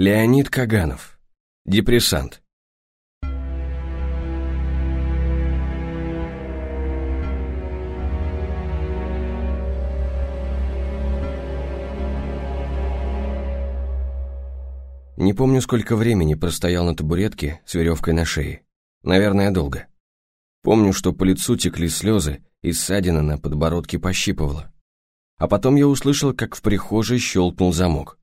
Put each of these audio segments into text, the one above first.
Леонид Каганов. Депрессант. Не помню, сколько времени простоял на табуретке с веревкой на шее. Наверное, долго. Помню, что по лицу текли слезы, и ссадина на подбородке пощипывала. А потом я услышал, как в прихожей щелкнул замок.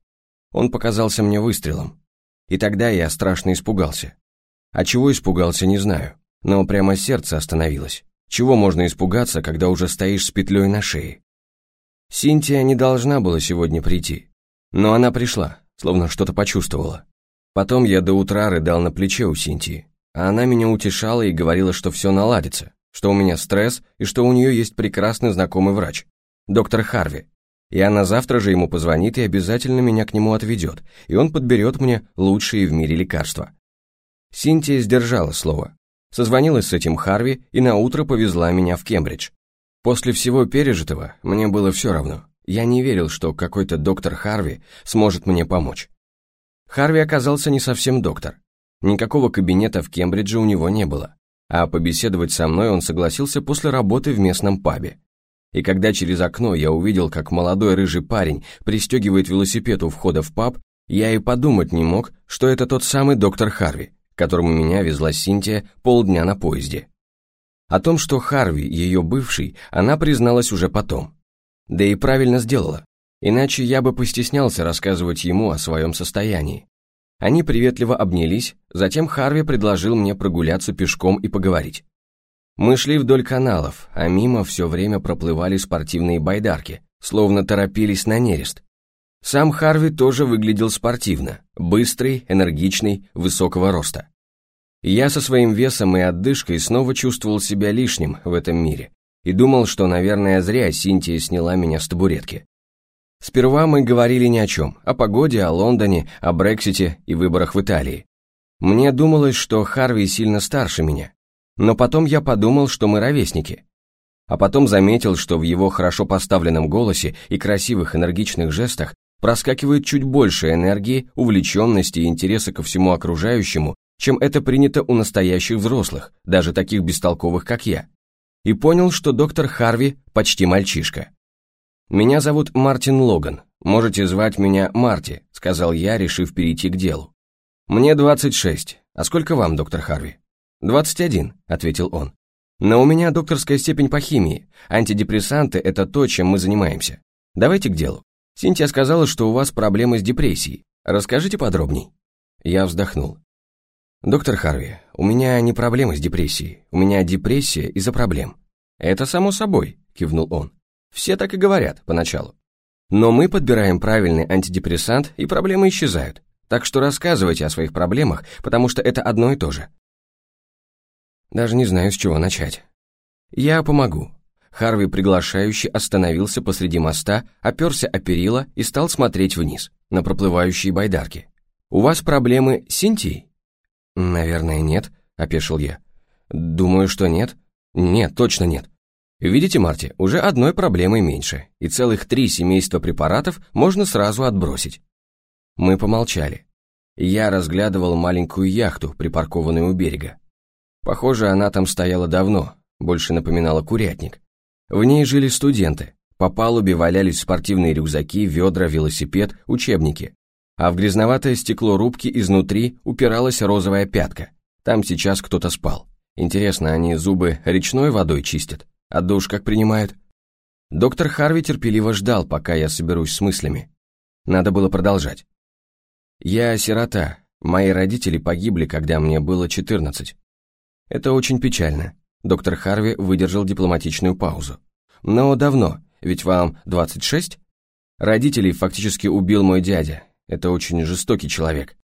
Он показался мне выстрелом. И тогда я страшно испугался. А чего испугался, не знаю. Но прямо сердце остановилось. Чего можно испугаться, когда уже стоишь с петлей на шее? Синтия не должна была сегодня прийти. Но она пришла, словно что-то почувствовала. Потом я до утра рыдал на плече у Синтии, а она меня утешала и говорила, что все наладится, что у меня стресс и что у нее есть прекрасный знакомый врач, доктор Харви. И она завтра же ему позвонит и обязательно меня к нему отведет, и он подберет мне лучшие в мире лекарства. Синтия сдержала слово. Созвонилась с этим Харви и наутро повезла меня в Кембридж. После всего пережитого мне было все равно. Я не верил, что какой-то доктор Харви сможет мне помочь. Харви оказался не совсем доктор. Никакого кабинета в Кембридже у него не было. А побеседовать со мной он согласился после работы в местном пабе. И когда через окно я увидел, как молодой рыжий парень пристегивает велосипед у входа в паб, я и подумать не мог, что это тот самый доктор Харви, которому меня везла Синтия полдня на поезде. О том, что Харви ее бывший, она призналась уже потом. Да и правильно сделала, иначе я бы постеснялся рассказывать ему о своем состоянии. Они приветливо обнялись, затем Харви предложил мне прогуляться пешком и поговорить. Мы шли вдоль каналов, а мимо все время проплывали спортивные байдарки, словно торопились на нерест. Сам Харви тоже выглядел спортивно, быстрый, энергичный, высокого роста. Я со своим весом и отдышкой снова чувствовал себя лишним в этом мире, и думал, что, наверное, зря Синтия сняла меня с табуретки. Сперва мы говорили ни о чем, о погоде, о Лондоне, о Брексите и выборах в Италии. Мне думалось, что Харви сильно старше меня, но потом я подумал, что мы ровесники. А потом заметил, что в его хорошо поставленном голосе и красивых энергичных жестах проскакивает чуть больше энергии, увлеченности и интереса ко всему окружающему, чем это принято у настоящих взрослых, даже таких бестолковых, как я и понял, что доктор Харви почти мальчишка. «Меня зовут Мартин Логан, можете звать меня Марти», сказал я, решив перейти к делу. «Мне 26, а сколько вам, доктор Харви?» «21», ответил он. «Но у меня докторская степень по химии, антидепрессанты – это то, чем мы занимаемся. Давайте к делу. Синтия сказала, что у вас проблемы с депрессией. Расскажите подробней». Я вздохнул. «Доктор Харви, у меня не проблемы с депрессией, у меня депрессия из-за проблем». «Это само собой», — кивнул он. «Все так и говорят поначалу. Но мы подбираем правильный антидепрессант, и проблемы исчезают. Так что рассказывайте о своих проблемах, потому что это одно и то же». Даже не знаю, с чего начать. «Я помогу». Харви приглашающий остановился посреди моста, оперся о перила и стал смотреть вниз, на проплывающие байдарки. «У вас проблемы с Синтией?» «Наверное, нет», — опешил я. «Думаю, что нет». «Нет, точно нет». Видите, Марти, уже одной проблемой меньше, и целых три семейства препаратов можно сразу отбросить. Мы помолчали. Я разглядывал маленькую яхту, припаркованную у берега. Похоже, она там стояла давно, больше напоминала курятник. В ней жили студенты. По палубе валялись спортивные рюкзаки, ведра, велосипед, учебники а в грязноватое стекло рубки изнутри упиралась розовая пятка. Там сейчас кто-то спал. Интересно, они зубы речной водой чистят? А душ как принимают? Доктор Харви терпеливо ждал, пока я соберусь с мыслями. Надо было продолжать. Я сирота. Мои родители погибли, когда мне было 14. Это очень печально. Доктор Харви выдержал дипломатичную паузу. Но давно, ведь вам 26? Родителей фактически убил мой дядя, это очень жестокий человек.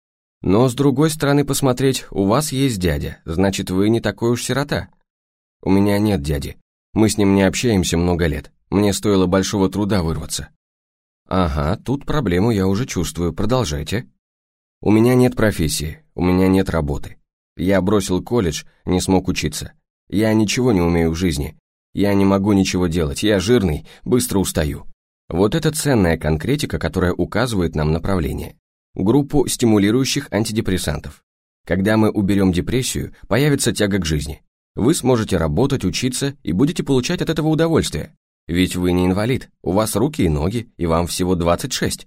Но с другой стороны посмотреть, у вас есть дядя, значит вы не такой уж сирота. У меня нет дяди. Мы с ним не общаемся много лет. Мне стоило большого труда вырваться. Ага, тут проблему я уже чувствую, продолжайте. У меня нет профессии, у меня нет работы. Я бросил колледж, не смог учиться. Я ничего не умею в жизни. Я не могу ничего делать, я жирный, быстро устаю. Вот это ценная конкретика, которая указывает нам направление. группу стимулирующих антидепрессантов. Когда мы уберем депрессию, появится тяга к жизни. Вы сможете работать, учиться и будете получать от этого удовольствие. Ведь вы не инвалид, у вас руки и ноги, и вам всего 26.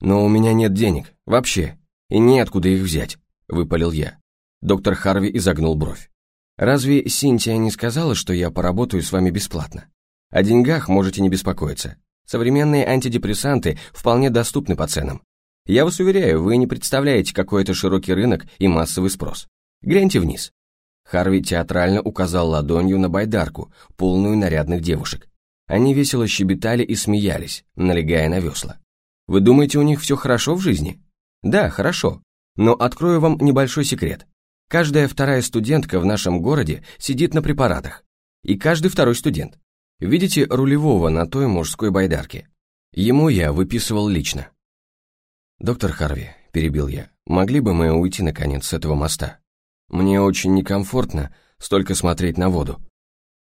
Но у меня нет денег, вообще, и неоткуда их взять, выпалил я. Доктор Харви изогнул бровь. Разве Синтия не сказала, что я поработаю с вами бесплатно? О деньгах можете не беспокоиться. Современные антидепрессанты вполне доступны по ценам. Я вас уверяю, вы не представляете, какой это широкий рынок и массовый спрос. Гляньте вниз. Харви театрально указал ладонью на байдарку, полную нарядных девушек. Они весело щебетали и смеялись, налегая на весла. Вы думаете, у них все хорошо в жизни? Да, хорошо. Но открою вам небольшой секрет. Каждая вторая студентка в нашем городе сидит на препаратах. И каждый второй студент. Видите рулевого на той мужской байдарке? Ему я выписывал лично. «Доктор Харви», — перебил я, — «могли бы мы уйти, наконец, с этого моста? Мне очень некомфортно столько смотреть на воду».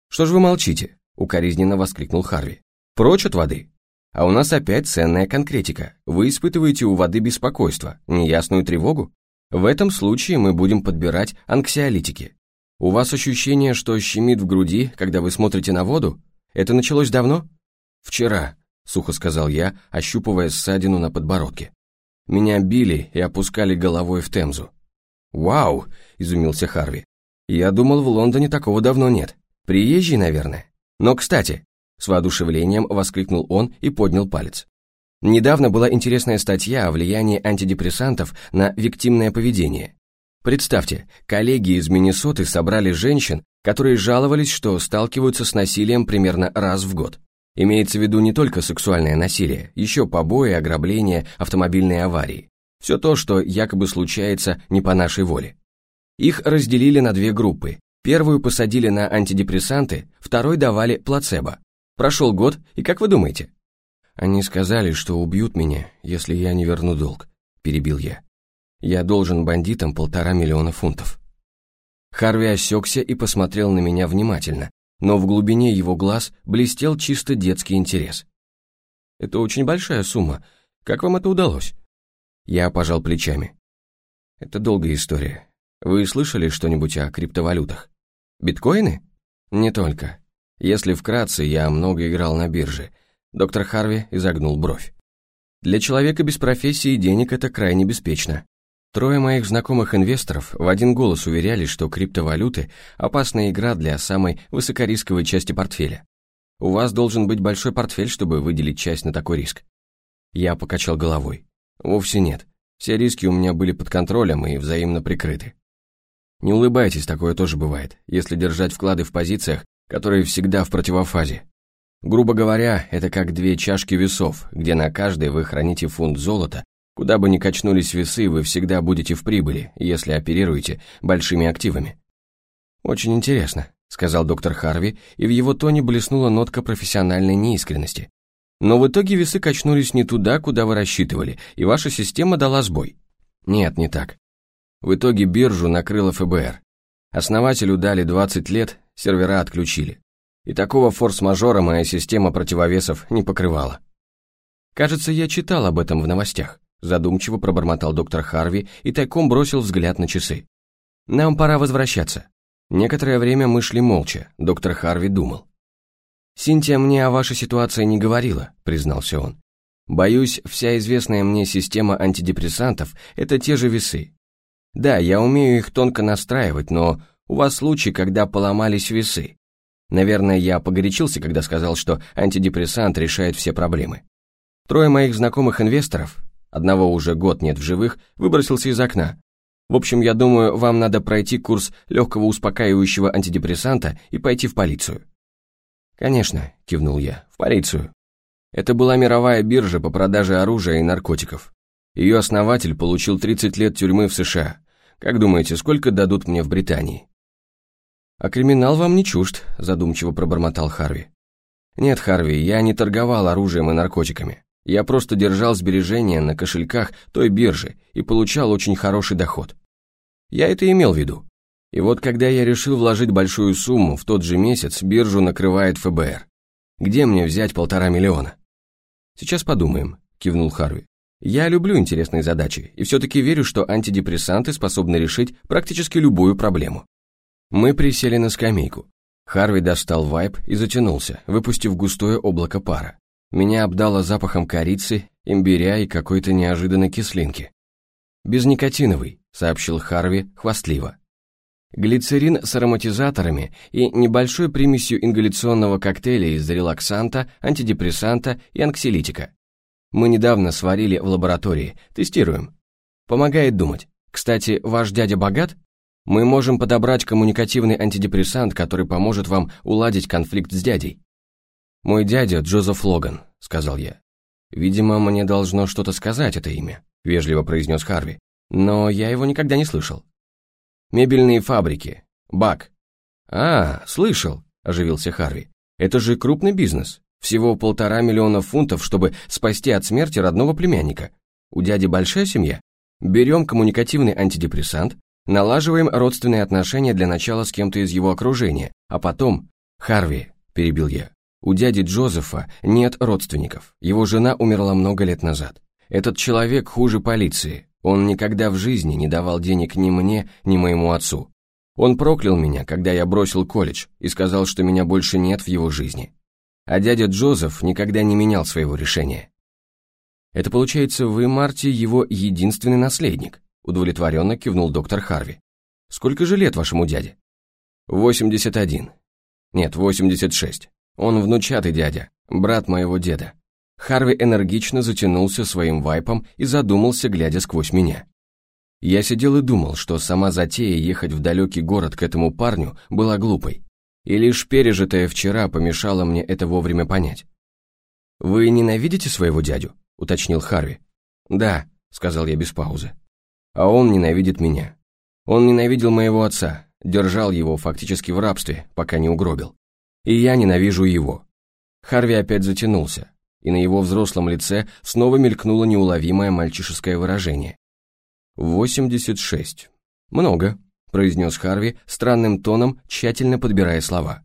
«Что ж вы молчите?» — укоризненно воскликнул Харви. «Прочь от воды. А у нас опять ценная конкретика. Вы испытываете у воды беспокойство, неясную тревогу? В этом случае мы будем подбирать анксиолитики. У вас ощущение, что щемит в груди, когда вы смотрите на воду? Это началось давно?» «Вчера», — сухо сказал я, ощупывая ссадину на подбородке. Меня били и опускали головой в Темзу. «Вау!» – изумился Харви. «Я думал, в Лондоне такого давно нет. Приезжий, наверное. Но, кстати...» – с воодушевлением воскликнул он и поднял палец. Недавно была интересная статья о влиянии антидепрессантов на виктимное поведение. Представьте, коллеги из Миннесоты собрали женщин, которые жаловались, что сталкиваются с насилием примерно раз в год. Имеется в виду не только сексуальное насилие, еще побои, ограбления, автомобильные аварии. Все то, что якобы случается не по нашей воле. Их разделили на две группы. Первую посадили на антидепрессанты, второй давали плацебо. Прошел год, и как вы думаете? Они сказали, что убьют меня, если я не верну долг, перебил я. Я должен бандитам полтора миллиона фунтов. Харви осекся и посмотрел на меня внимательно, но в глубине его глаз блестел чисто детский интерес. «Это очень большая сумма. Как вам это удалось?» Я пожал плечами. «Это долгая история. Вы слышали что-нибудь о криптовалютах? Биткоины? Не только. Если вкратце, я много играл на бирже. Доктор Харви изогнул бровь. Для человека без профессии денег это крайне беспечно. Трое моих знакомых инвесторов в один голос уверяли, что криптовалюты – опасная игра для самой высокорисковой части портфеля. У вас должен быть большой портфель, чтобы выделить часть на такой риск. Я покачал головой. Вовсе нет. Все риски у меня были под контролем и взаимно прикрыты. Не улыбайтесь, такое тоже бывает, если держать вклады в позициях, которые всегда в противофазе. Грубо говоря, это как две чашки весов, где на каждой вы храните фунт золота Куда бы ни качнулись весы, вы всегда будете в прибыли, если оперируете большими активами. «Очень интересно», — сказал доктор Харви, и в его тоне блеснула нотка профессиональной неискренности. «Но в итоге весы качнулись не туда, куда вы рассчитывали, и ваша система дала сбой». «Нет, не так. В итоге биржу накрыло ФБР. Основателю дали 20 лет, сервера отключили. И такого форс-мажора моя система противовесов не покрывала. Кажется, я читал об этом в новостях задумчиво пробормотал доктор Харви и тайком бросил взгляд на часы. «Нам пора возвращаться». Некоторое время мы шли молча, доктор Харви думал. «Синтия мне о вашей ситуации не говорила», — признался он. «Боюсь, вся известная мне система антидепрессантов — это те же весы. Да, я умею их тонко настраивать, но у вас случай, когда поломались весы. Наверное, я погорячился, когда сказал, что антидепрессант решает все проблемы. Трое моих знакомых инвесторов, одного уже год нет в живых, выбросился из окна. В общем, я думаю, вам надо пройти курс легкого успокаивающего антидепрессанта и пойти в полицию». «Конечно», — кивнул я, — «в полицию». Это была мировая биржа по продаже оружия и наркотиков. Ее основатель получил 30 лет тюрьмы в США. Как думаете, сколько дадут мне в Британии? «А криминал вам не чужд», — задумчиво пробормотал Харви. «Нет, Харви, я не торговал оружием и наркотиками. Я просто держал сбережения на кошельках той биржи и получал очень хороший доход. Я это имел в виду. И вот когда я решил вложить большую сумму, в тот же месяц биржу накрывает ФБР. Где мне взять полтора миллиона? Сейчас подумаем, кивнул Харви. Я люблю интересные задачи и все-таки верю, что антидепрессанты способны решить практически любую проблему. Мы присели на скамейку. Харви достал вайп и затянулся, выпустив густое облако пара. Меня обдало запахом корицы, имбиря и какой-то неожиданной кислинки. «Безникотиновый», — сообщил Харви хвастливо. Глицерин с ароматизаторами и небольшой примесью ингаляционного коктейля из релаксанта, антидепрессанта и анксилитика. Мы недавно сварили в лаборатории, тестируем. Помогает думать. Кстати, ваш дядя богат? Мы можем подобрать коммуникативный антидепрессант, который поможет вам уладить конфликт с дядей. «Мой дядя Джозеф Логан», — сказал я. «Видимо, мне должно что-то сказать это имя», — вежливо произнес Харви. «Но я его никогда не слышал». «Мебельные фабрики. Бак». «А, слышал», — оживился Харви. «Это же крупный бизнес. Всего полтора миллиона фунтов, чтобы спасти от смерти родного племянника. У дяди большая семья. Берем коммуникативный антидепрессант, налаживаем родственные отношения для начала с кем-то из его окружения, а потом... Харви, перебил я, у дяди Джозефа нет родственников. Его жена умерла много лет назад. Этот человек хуже полиции. Он никогда в жизни не давал денег ни мне, ни моему отцу. Он проклял меня, когда я бросил колледж, и сказал, что меня больше нет в его жизни. А дядя Джозеф никогда не менял своего решения. Это получается, вы, Марти, его единственный наследник, удовлетворенно кивнул доктор Харви. Сколько же лет вашему дяде? 81. Нет, 86. Он внучатый дядя, брат моего деда. Харви энергично затянулся своим вайпом и задумался, глядя сквозь меня. Я сидел и думал, что сама затея ехать в далекий город к этому парню была глупой. И лишь пережитое вчера помешало мне это вовремя понять. «Вы ненавидите своего дядю?» – уточнил Харви. «Да», – сказал я без паузы. «А он ненавидит меня. Он ненавидел моего отца, держал его фактически в рабстве, пока не угробил. И я ненавижу его. Харви опять затянулся, и на его взрослом лице снова мелькнуло неуловимое мальчишеское выражение. «Восемьдесят шесть. Много», — произнес Харви странным тоном, тщательно подбирая слова.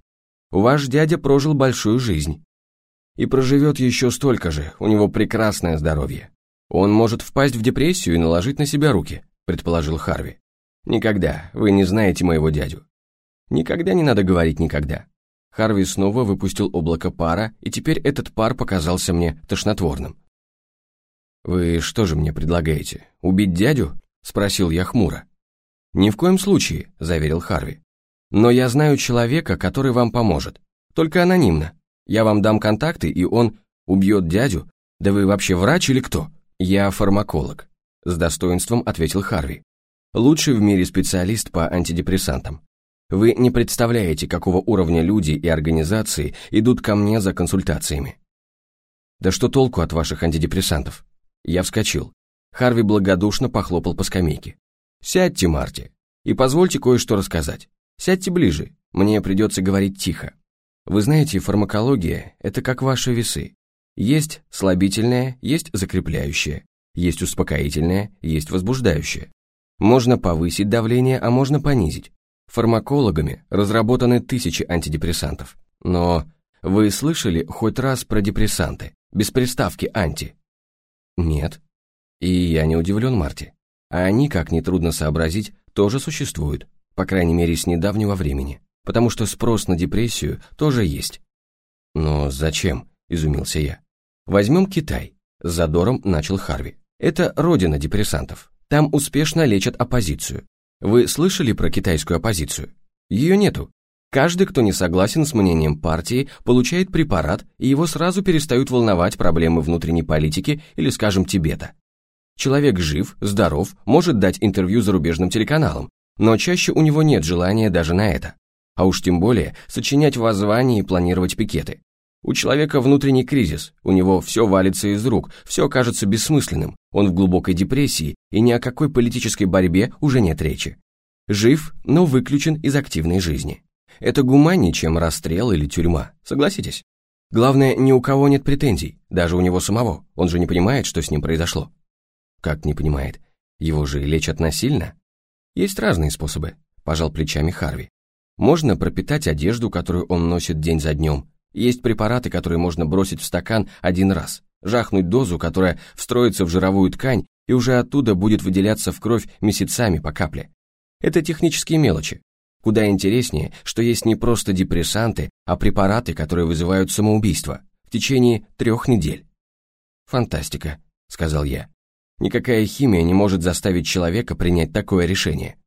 «Ваш дядя прожил большую жизнь. И проживет еще столько же, у него прекрасное здоровье. Он может впасть в депрессию и наложить на себя руки», — предположил Харви. «Никогда, вы не знаете моего дядю». «Никогда не надо говорить «никогда». Харви снова выпустил облако пара, и теперь этот пар показался мне тошнотворным. «Вы что же мне предлагаете, убить дядю?» – спросил я хмуро. «Ни в коем случае», – заверил Харви. «Но я знаю человека, который вам поможет. Только анонимно. Я вам дам контакты, и он убьет дядю? Да вы вообще врач или кто?» «Я фармаколог», – с достоинством ответил Харви. «Лучший в мире специалист по антидепрессантам. Вы не представляете, какого уровня люди и организации идут ко мне за консультациями. Да что толку от ваших антидепрессантов? Я вскочил. Харви благодушно похлопал по скамейке. Сядьте, Марти, и позвольте кое-что рассказать. Сядьте ближе, мне придется говорить тихо. Вы знаете, фармакология – это как ваши весы. Есть слабительное, есть закрепляющее, есть успокоительное, есть возбуждающее. Можно повысить давление, а можно понизить. Фармакологами разработаны тысячи антидепрессантов. Но вы слышали хоть раз про депрессанты, без приставки «анти»? Нет. И я не удивлен, Марти. А они, как нетрудно сообразить, тоже существуют, по крайней мере с недавнего времени, потому что спрос на депрессию тоже есть. Но зачем, изумился я. Возьмем Китай, с задором начал Харви. Это родина депрессантов. Там успешно лечат оппозицию. Вы слышали про китайскую оппозицию? Ее нету. Каждый, кто не согласен с мнением партии, получает препарат, и его сразу перестают волновать проблемы внутренней политики или, скажем, Тибета. Человек жив, здоров, может дать интервью зарубежным телеканалам, но чаще у него нет желания даже на это. А уж тем более сочинять воззвания и планировать пикеты. У человека внутренний кризис, у него все валится из рук, все кажется бессмысленным, он в глубокой депрессии, и ни о какой политической борьбе уже нет речи. Жив, но выключен из активной жизни. Это гуманнее, чем расстрел или тюрьма, согласитесь? Главное, ни у кого нет претензий, даже у него самого, он же не понимает, что с ним произошло. Как не понимает? Его же лечат насильно? Есть разные способы, пожал плечами Харви. Можно пропитать одежду, которую он носит день за днем, есть препараты, которые можно бросить в стакан один раз. жахнуть дозу, которая встроится в жировую ткань и уже оттуда будет выделяться в кровь месяцами по капле. Это технические мелочи. Куда интереснее, что есть не просто депрессанты, а препараты, которые вызывают самоубийство в течение трех недель. «Фантастика», — сказал я. «Никакая химия не может заставить человека принять такое решение».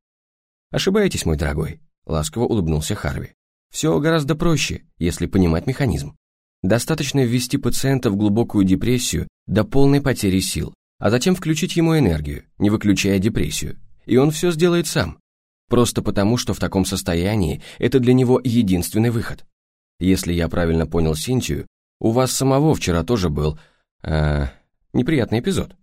«Ошибаетесь, мой дорогой», — ласково улыбнулся Харви. «Все гораздо проще, если понимать механизм. Достаточно ввести пациента в глубокую депрессию до полной потери сил, а затем включить ему энергию, не выключая депрессию, и он все сделает сам. Просто потому, что в таком состоянии это для него единственный выход. Если я правильно понял Синтию, у вас самого вчера тоже был... Э, неприятный эпизод.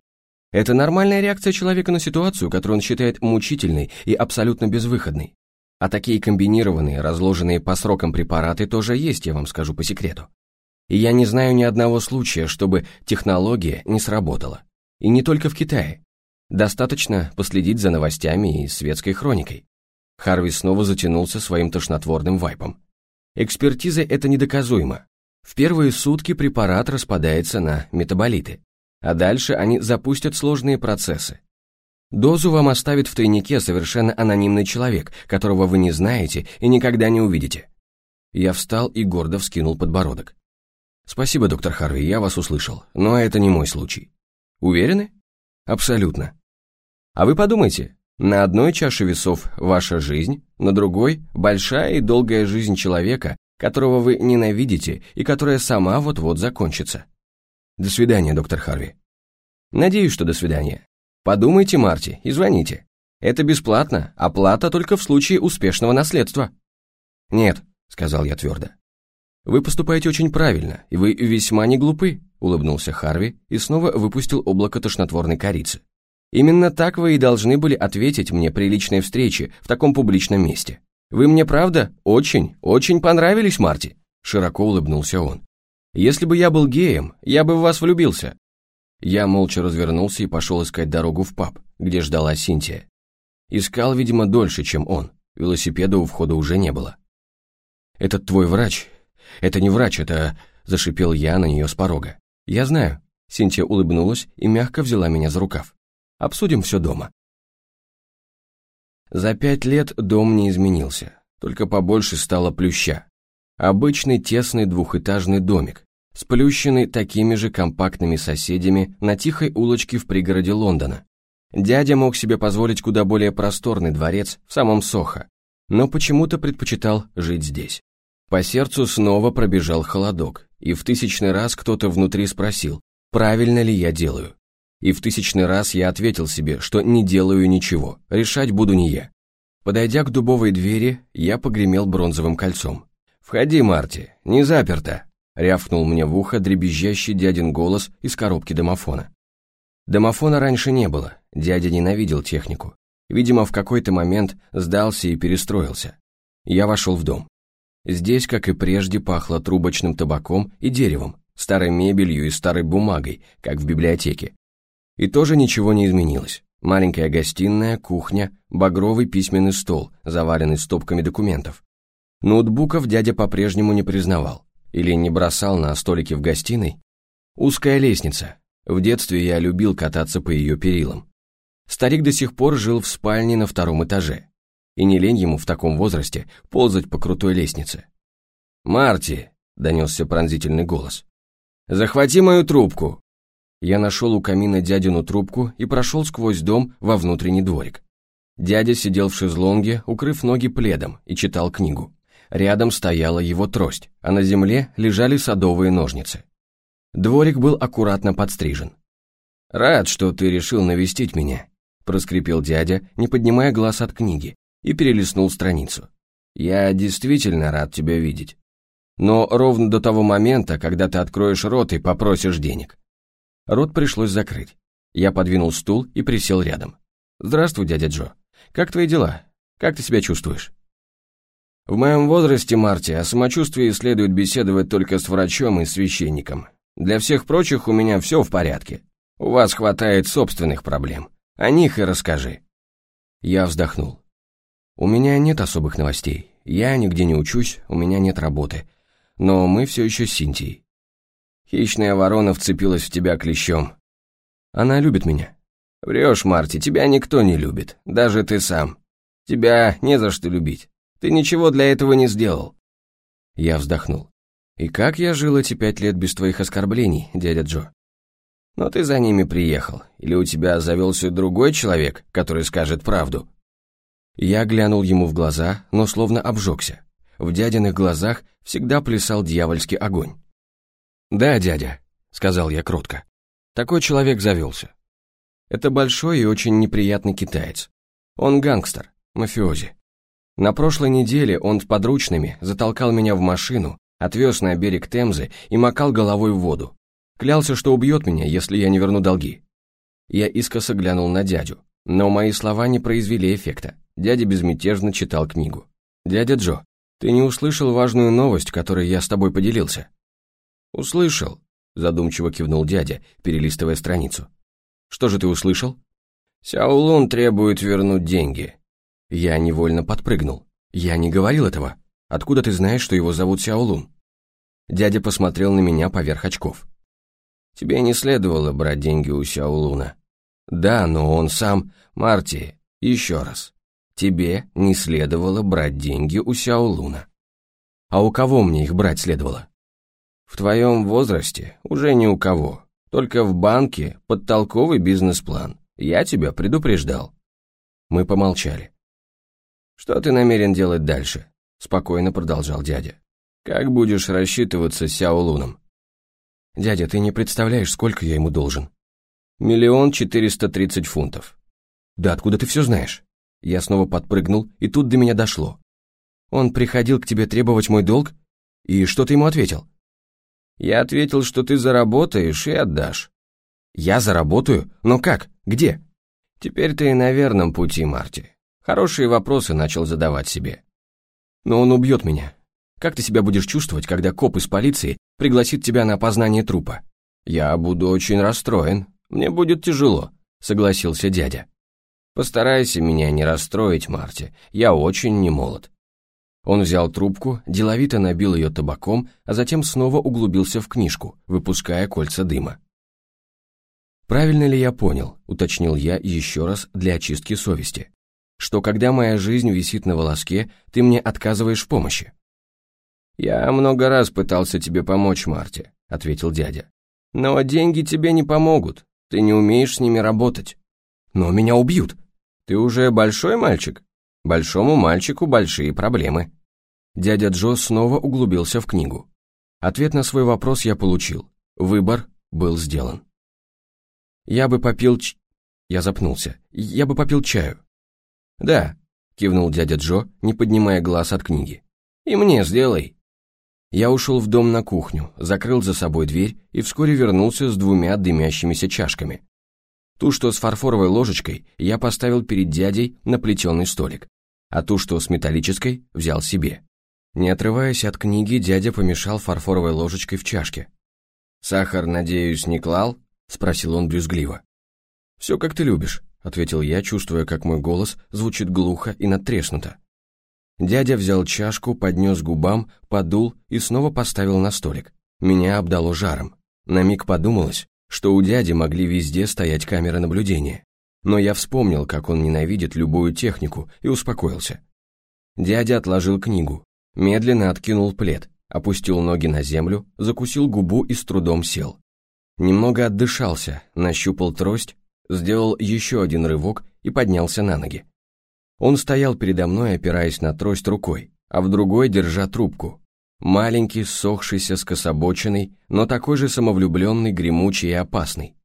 Это нормальная реакция человека на ситуацию, которую он считает мучительной и абсолютно безвыходной. А такие комбинированные, разложенные по срокам препараты тоже есть, я вам скажу по секрету. И я не знаю ни одного случая, чтобы технология не сработала. И не только в Китае. Достаточно последить за новостями и светской хроникой. Харви снова затянулся своим тошнотворным вайпом. Экспертиза это недоказуемо. В первые сутки препарат распадается на метаболиты, а дальше они запустят сложные процессы. Дозу вам оставит в тайнике совершенно анонимный человек, которого вы не знаете и никогда не увидите. Я встал и гордо вскинул подбородок. Спасибо, доктор Харви, я вас услышал, но это не мой случай. Уверены? Абсолютно. А вы подумайте, на одной чаше весов ваша жизнь, на другой – большая и долгая жизнь человека, которого вы ненавидите и которая сама вот-вот закончится. До свидания, доктор Харви. Надеюсь, что до свидания. Подумайте, Марти, и звоните. Это бесплатно, оплата только в случае успешного наследства. Нет, сказал я твердо. Вы поступаете очень правильно, и вы весьма не глупы улыбнулся Харви и снова выпустил облако тошнотворной корицы. «Именно так вы и должны были ответить мне при личной встрече в таком публичном месте. Вы мне, правда, очень, очень понравились, Марти?» Широко улыбнулся он. «Если бы я был геем, я бы в вас влюбился». Я молча развернулся и пошел искать дорогу в паб, где ждала Синтия. Искал, видимо, дольше, чем он. Велосипеда у входа уже не было. «Этот твой врач? Это не врач, это...» Зашипел я на нее с порога. «Я знаю». Синтия улыбнулась и мягко взяла меня за рукав. «Обсудим все дома». За пять лет дом не изменился, только побольше стало плюща. Обычный тесный двухэтажный домик, сплющенный такими же компактными соседями на тихой улочке в пригороде Лондона. Дядя мог себе позволить куда более просторный дворец в самом Сохо, но почему-то предпочитал жить здесь. По сердцу снова пробежал холодок, и в тысячный раз кто-то внутри спросил, правильно ли я делаю. И в тысячный раз я ответил себе, что не делаю ничего, решать буду не я. Подойдя к дубовой двери, я погремел бронзовым кольцом. «Входи, Марти, не заперто!» — рявкнул мне в ухо дребезжащий дядин голос из коробки домофона. Домофона раньше не было, дядя ненавидел технику. Видимо, в какой-то момент сдался и перестроился. Я вошел в дом. Здесь, как и прежде, пахло трубочным табаком и деревом, старой мебелью и старой бумагой, как в библиотеке. И тоже ничего не изменилось. Маленькая гостиная, кухня, багровый письменный стол, заваленный стопками документов. Ноутбуков дядя по-прежнему не признавал. Или не бросал на столике в гостиной. Узкая лестница. В детстве я любил кататься по ее перилам. Старик до сих пор жил в спальне на втором этаже и не лень ему в таком возрасте ползать по крутой лестнице. «Марти!» — донесся пронзительный голос. «Захвати мою трубку!» Я нашел у камина дядину трубку и прошел сквозь дом во внутренний дворик. Дядя сидел в шезлонге, укрыв ноги пледом, и читал книгу. Рядом стояла его трость, а на земле лежали садовые ножницы. Дворик был аккуратно подстрижен. «Рад, что ты решил навестить меня», — проскрипел дядя, не поднимая глаз от книги, и перелистнул страницу. «Я действительно рад тебя видеть. Но ровно до того момента, когда ты откроешь рот и попросишь денег». Рот пришлось закрыть. Я подвинул стул и присел рядом. «Здравствуй, дядя Джо. Как твои дела? Как ты себя чувствуешь?» «В моем возрасте, Марти, о самочувствии следует беседовать только с врачом и священником. Для всех прочих у меня все в порядке. У вас хватает собственных проблем. О них и расскажи». Я вздохнул. У меня нет особых новостей. Я нигде не учусь, у меня нет работы. Но мы все еще с Синтией. Хищная ворона вцепилась в тебя клещом. Она любит меня. Врешь, Марти, тебя никто не любит, даже ты сам. Тебя не за что любить. Ты ничего для этого не сделал. Я вздохнул. И как я жил эти пять лет без твоих оскорблений, дядя Джо? Но ты за ними приехал, или у тебя завелся другой человек, который скажет правду? Я глянул ему в глаза, но словно обжегся. В дядиных глазах всегда плясал дьявольский огонь. «Да, дядя», — сказал я кротко. «Такой человек завелся. Это большой и очень неприятный китаец. Он гангстер, мафиози. На прошлой неделе он с подручными затолкал меня в машину, отвез на берег Темзы и макал головой в воду. Клялся, что убьет меня, если я не верну долги. Я искоса глянул на дядю, но мои слова не произвели эффекта. Дядя безмятежно читал книгу. «Дядя Джо, ты не услышал важную новость, которой я с тобой поделился?» «Услышал», — задумчиво кивнул дядя, перелистывая страницу. «Что же ты услышал?» «Сяолун требует вернуть деньги». Я невольно подпрыгнул. «Я не говорил этого. Откуда ты знаешь, что его зовут Сяолун?» Дядя посмотрел на меня поверх очков. «Тебе не следовало брать деньги у Сяолуна». «Да, но он сам...» «Марти, еще раз. Тебе не следовало брать деньги у Сяолуна». «А у кого мне их брать следовало?» «В твоем возрасте уже ни у кого. Только в банке под толковый бизнес-план. Я тебя предупреждал». Мы помолчали. «Что ты намерен делать дальше?» Спокойно продолжал дядя. «Как будешь рассчитываться с Сяолуном?» «Дядя, ты не представляешь, сколько я ему должен». «Миллион четыреста тридцать фунтов». «Да откуда ты все знаешь?» Я снова подпрыгнул, и тут до меня дошло. «Он приходил к тебе требовать мой долг? И что ты ему ответил?» «Я ответил, что ты заработаешь и отдашь». «Я заработаю? Но как? Где?» «Теперь ты на верном пути, Марти. Хорошие вопросы начал задавать себе. Но он убьет меня. Как ты себя будешь чувствовать, когда коп из полиции пригласит тебя на опознание трупа? Я буду очень расстроен. Мне будет тяжело, согласился дядя. Постарайся меня не расстроить, Марти. Я очень не молод. Он взял трубку, деловито набил ее табаком, а затем снова углубился в книжку, выпуская кольца дыма. «Правильно ли я понял?» — уточнил я еще раз для очистки совести. «Что когда моя жизнь висит на волоске, ты мне отказываешь в помощи?» «Я много раз пытался тебе помочь, Марти», — ответил дядя. «Но деньги тебе не помогут, ты не умеешь с ними работать». «Но меня убьют». «Ты уже большой мальчик?» «Большому мальчику большие проблемы». Дядя Джо снова углубился в книгу. Ответ на свой вопрос я получил. Выбор был сделан. «Я бы попил ч...» Я запнулся. «Я бы попил чаю». «Да», — кивнул дядя Джо, не поднимая глаз от книги. «И мне сделай». Я ушел в дом на кухню, закрыл за собой дверь и вскоре вернулся с двумя дымящимися чашками. Ту, что с фарфоровой ложечкой, я поставил перед дядей на плетеный столик, а ту, что с металлической, взял себе. Не отрываясь от книги, дядя помешал фарфоровой ложечкой в чашке. «Сахар, надеюсь, не клал?» — спросил он брюзгливо. «Все как ты любишь», — ответил я, чувствуя, как мой голос звучит глухо и надтреснуто. Дядя взял чашку, поднес губам, подул и снова поставил на столик. Меня обдало жаром. На миг подумалось, что у дяди могли везде стоять камеры наблюдения. Но я вспомнил, как он ненавидит любую технику, и успокоился. Дядя отложил книгу, медленно откинул плед, опустил ноги на землю, закусил губу и с трудом сел. Немного отдышался, нащупал трость, сделал еще один рывок и поднялся на ноги. Он стоял передо мной, опираясь на трость рукой, а в другой держа трубку. Маленький, сохшийся, скособоченный, но такой же самовлюбленный, гремучий и опасный.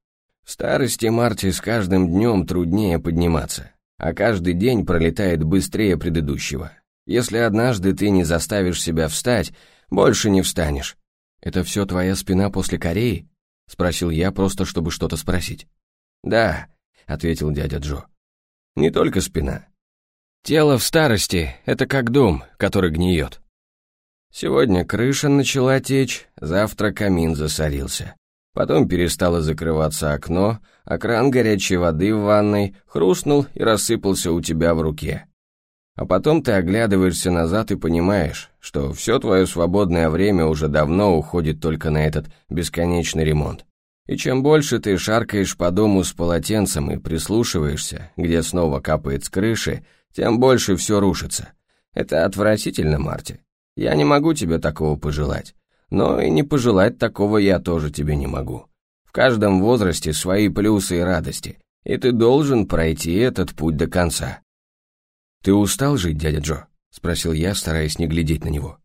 В старости Марти с каждым днем труднее подниматься, а каждый день пролетает быстрее предыдущего. Если однажды ты не заставишь себя встать, больше не встанешь. «Это все твоя спина после Кореи?» — спросил я, просто чтобы что-то спросить. «Да», — ответил дядя Джо. «Не только спина. Тело в старости – это как дом, который гниет. Сегодня крыша начала течь, завтра камин засорился. Потом перестало закрываться окно, а кран горячей воды в ванной хрустнул и рассыпался у тебя в руке. А потом ты оглядываешься назад и понимаешь, что все твое свободное время уже давно уходит только на этот бесконечный ремонт. И чем больше ты шаркаешь по дому с полотенцем и прислушиваешься, где снова капает с крыши, тем больше все рушится. Это отвратительно, Марти. Я не могу тебе такого пожелать. Но и не пожелать такого я тоже тебе не могу. В каждом возрасте свои плюсы и радости, и ты должен пройти этот путь до конца. «Ты устал жить, дядя Джо?» — спросил я, стараясь не глядеть на него.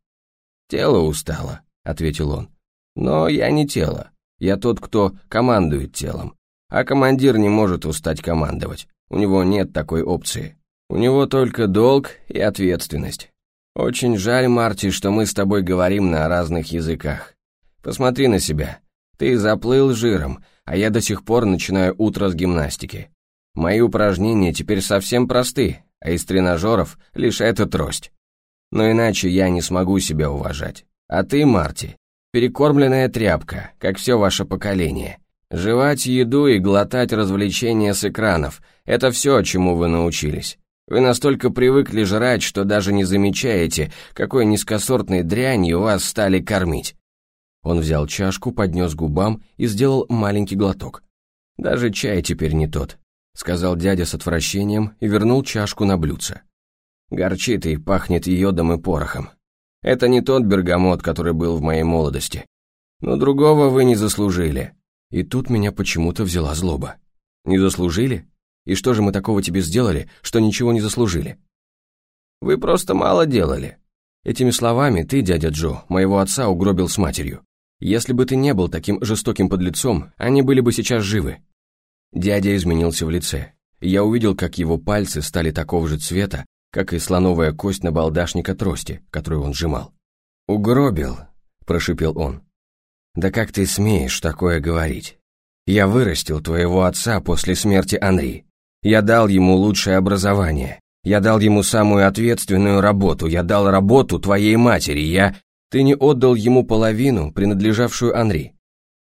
«Тело устало», — ответил он. «Но я не тело. Я тот, кто командует телом. А командир не может устать командовать. У него нет такой опции. У него только долг и ответственность. Очень жаль, Марти, что мы с тобой говорим на разных языках. Посмотри на себя. Ты заплыл жиром, а я до сих пор начинаю утро с гимнастики. Мои упражнения теперь совсем просты, а из тренажеров лишь эта трость. Но иначе я не смогу себя уважать. А ты, Марти, перекормленная тряпка, как все ваше поколение. Жевать еду и глотать развлечения с экранов – это все, чему вы научились. Вы настолько привыкли жрать, что даже не замечаете, какой низкосортной дрянью вас стали кормить. Он взял чашку, поднес губам и сделал маленький глоток. «Даже чай теперь не тот», — сказал дядя с отвращением и вернул чашку на блюдце. «Горчит и пахнет йодом и порохом. Это не тот бергамот, который был в моей молодости. Но другого вы не заслужили». И тут меня почему-то взяла злоба. «Не заслужили? И что же мы такого тебе сделали, что ничего не заслужили?» «Вы просто мало делали», Этими словами ты, дядя Джо, моего отца угробил с матерью. Если бы ты не был таким жестоким подлецом, они были бы сейчас живы». Дядя изменился в лице. Я увидел, как его пальцы стали такого же цвета, как и слоновая кость на балдашника трости, которую он сжимал. «Угробил», — прошипел он. «Да как ты смеешь такое говорить? Я вырастил твоего отца после смерти Анри. Я дал ему лучшее образование. Я дал ему самую ответственную работу. Я дал работу твоей матери. Я...» Ты не отдал ему половину, принадлежавшую Анри.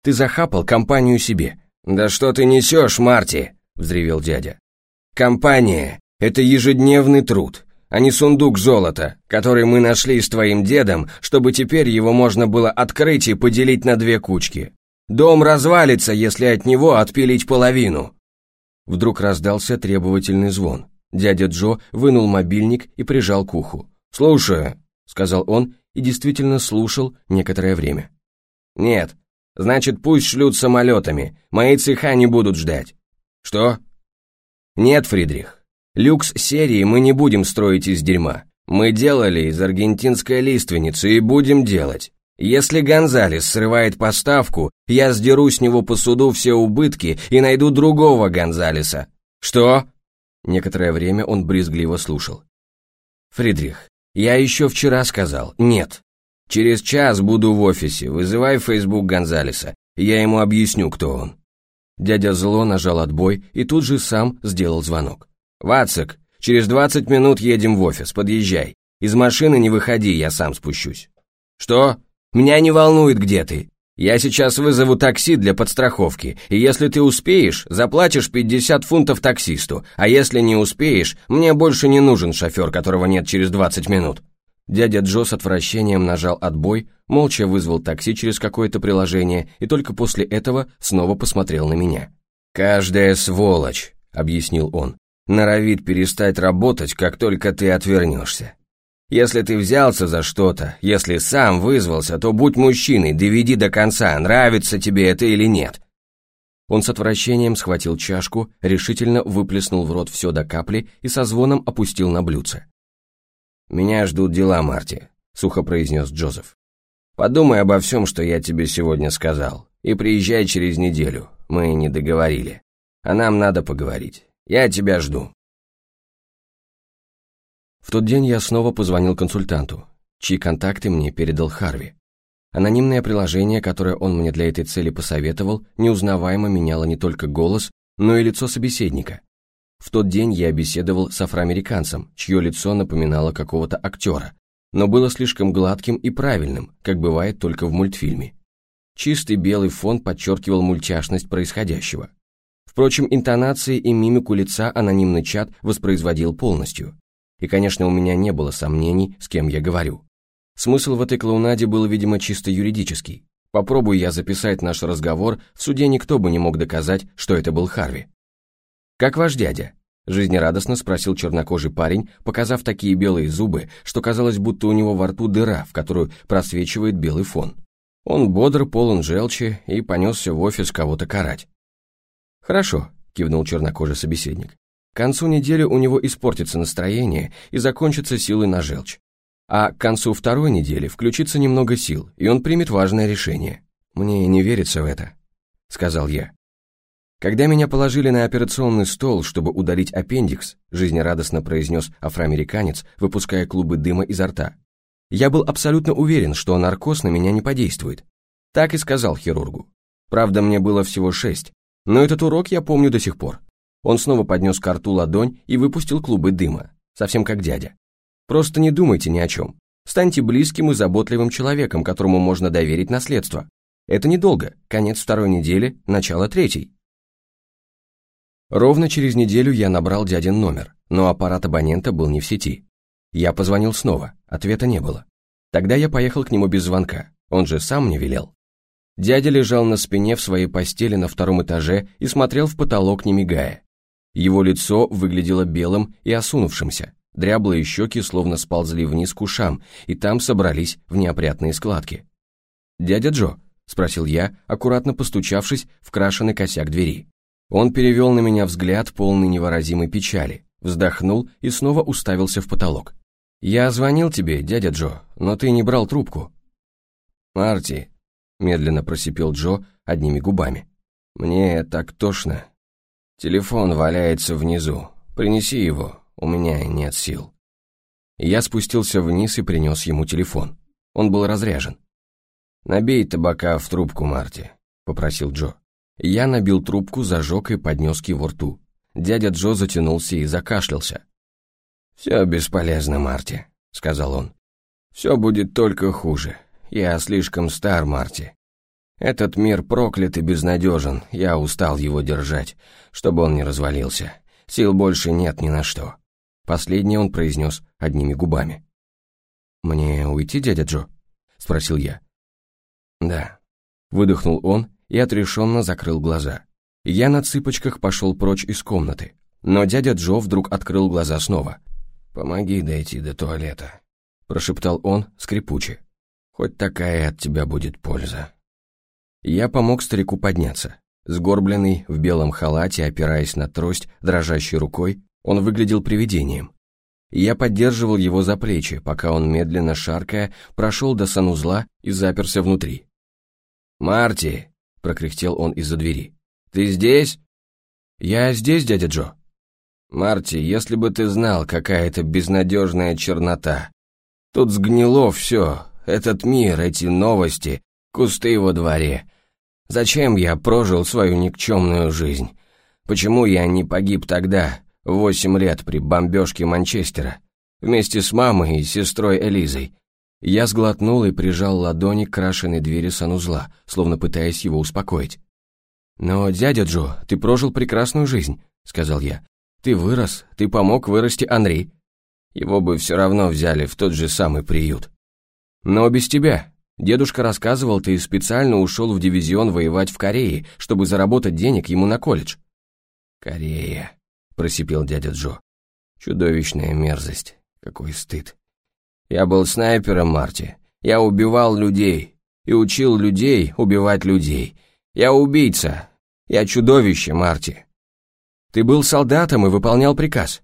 Ты захапал компанию себе. Да что ты несешь, Марти? взревел дядя. Компания — это ежедневный труд, а не сундук золота, который мы нашли с твоим дедом, чтобы теперь его можно было открыть и поделить на две кучки. Дом развалится, если от него отпилить половину. Вдруг раздался требовательный звон. Дядя Джо вынул мобильник и прижал к уху. «Слушаю», — сказал он и действительно слушал некоторое время. «Нет, значит, пусть шлют самолетами, мои цеха не будут ждать». «Что?» «Нет, Фридрих, люкс серии мы не будем строить из дерьма. Мы делали из аргентинской лиственницы и будем делать. Если Гонзалес срывает поставку, я сдеру с него по суду все убытки и найду другого Гонзалеса». «Что?» Некоторое время он брезгливо слушал. «Фридрих, я еще вчера сказал «нет». Через час буду в офисе, вызывай Facebook Гонзалеса, я ему объясню, кто он». Дядя зло нажал отбой и тут же сам сделал звонок. «Вацик, через 20 минут едем в офис, подъезжай. Из машины не выходи, я сам спущусь». «Что? Меня не волнует, где ты. Я сейчас вызову такси для подстраховки, и если ты успеешь, заплатишь 50 фунтов таксисту, а если не успеешь, мне больше не нужен шофер, которого нет через 20 минут». Дядя Джо с отвращением нажал отбой, молча вызвал такси через какое-то приложение и только после этого снова посмотрел на меня. «Каждая сволочь», — объяснил он, — «норовит перестать работать, как только ты отвернешься. Если ты взялся за что-то, если сам вызвался, то будь мужчиной, доведи до конца, нравится тебе это или нет». Он с отвращением схватил чашку, решительно выплеснул в рот все до капли и со звоном опустил на блюдце. «Меня ждут дела, Марти», — сухо произнес Джозеф. «Подумай обо всем, что я тебе сегодня сказал, и приезжай через неделю, мы не договорили. А нам надо поговорить. Я тебя жду». В тот день я снова позвонил консультанту, чьи контакты мне передал Харви. Анонимное приложение, которое он мне для этой цели посоветовал, неузнаваемо меняло не только голос, но и лицо собеседника. В тот день я беседовал с афроамериканцем, чье лицо напоминало какого-то актера, но было слишком гладким и правильным, как бывает только в мультфильме. Чистый белый фон подчеркивал мультяшность происходящего. Впрочем, интонации и мимику лица анонимный чат воспроизводил полностью. И, конечно, у меня не было сомнений, с кем я говорю. Смысл в этой клоунаде был, видимо, чисто юридический. Попробуй я записать наш разговор, в суде никто бы не мог доказать, что это был Харви. «Как ваш дядя?» – жизнерадостно спросил чернокожий парень, показав такие белые зубы, что казалось, будто у него во рту дыра, в которую просвечивает белый фон. Он бодр, полон желчи и понесся в офис кого-то карать. «Хорошо», – кивнул чернокожий собеседник. «К концу недели у него испортится настроение и закончатся силы на желчь. А к концу второй недели включится немного сил, и он примет важное решение. Мне не верится в это», — сказал я. Когда меня положили на операционный стол, чтобы удалить аппендикс, жизнерадостно произнес афроамериканец, выпуская клубы дыма изо рта. Я был абсолютно уверен, что наркоз на меня не подействует. Так и сказал хирургу. Правда, мне было всего шесть, но этот урок я помню до сих пор. Он снова поднес к рту ладонь и выпустил клубы дыма, совсем как дядя. Просто не думайте ни о чем. Станьте близким и заботливым человеком, которому можно доверить наследство. Это недолго, конец второй недели, начало третьей. Ровно через неделю я набрал дядин номер, но аппарат абонента был не в сети. Я позвонил снова, ответа не было. Тогда я поехал к нему без звонка, он же сам мне велел. Дядя лежал на спине в своей постели на втором этаже и смотрел в потолок, не мигая. Его лицо выглядело белым и осунувшимся, Дряблые щеки словно сползли вниз к ушам, и там собрались в неопрятные складки. «Дядя Джо?» — спросил я, аккуратно постучавшись в крашеный косяк двери. Он перевел на меня взгляд, полный невыразимой печали, вздохнул и снова уставился в потолок. «Я звонил тебе, дядя Джо, но ты не брал трубку». «Марти», — медленно просипел Джо одними губами. «Мне так тошно. Телефон валяется внизу. Принеси его, у меня нет сил. Я спустился вниз и принес ему телефон. Он был разряжен. «Набей табака в трубку, Марти», — попросил Джо. Я набил трубку, зажег и поднес к его рту. Дядя Джо затянулся и закашлялся. «Все бесполезно, Марти», — сказал он. «Все будет только хуже. Я слишком стар, Марти. Этот мир проклят и безнадежен, я устал его держать, чтобы он не развалился. Сил больше нет ни на что. Последнее он произнес одними губами. «Мне уйти, дядя Джо?» — спросил я. «Да». Выдохнул он и отрешенно закрыл глаза. Я на цыпочках пошел прочь из комнаты, но дядя Джо вдруг открыл глаза снова. «Помоги дойти до туалета», — прошептал он скрипуче. «Хоть такая от тебя будет польза». Я помог старику подняться. Сгорбленный, в белом халате, опираясь на трость, дрожащей рукой, он выглядел привидением. Я поддерживал его за плечи, пока он, медленно шаркая, прошел до санузла и заперся внутри. «Марти!» — прокряхтел он из-за двери. «Ты здесь?» «Я здесь, дядя Джо». «Марти, если бы ты знал, какая это безнадежная чернота. Тут сгнило все, этот мир, эти новости, кусты во дворе. Зачем я прожил свою никчемную жизнь? Почему я не погиб тогда, Восемь лет при бомбежке Манчестера. Вместе с мамой и сестрой Элизой. Я сглотнул и прижал ладони к крашеной двери санузла, словно пытаясь его успокоить. «Но, дядя Джо, ты прожил прекрасную жизнь», — сказал я. «Ты вырос, ты помог вырасти Анри. Его бы все равно взяли в тот же самый приют. Но без тебя. Дедушка рассказывал, ты специально ушел в дивизион воевать в Корее, чтобы заработать денег ему на колледж». «Корея», просипел дядя Джо. Чудовищная мерзость. Какой стыд. Я был снайпером, Марти. Я убивал людей. И учил людей убивать людей. Я убийца. Я чудовище, Марти. Ты был солдатом и выполнял приказ.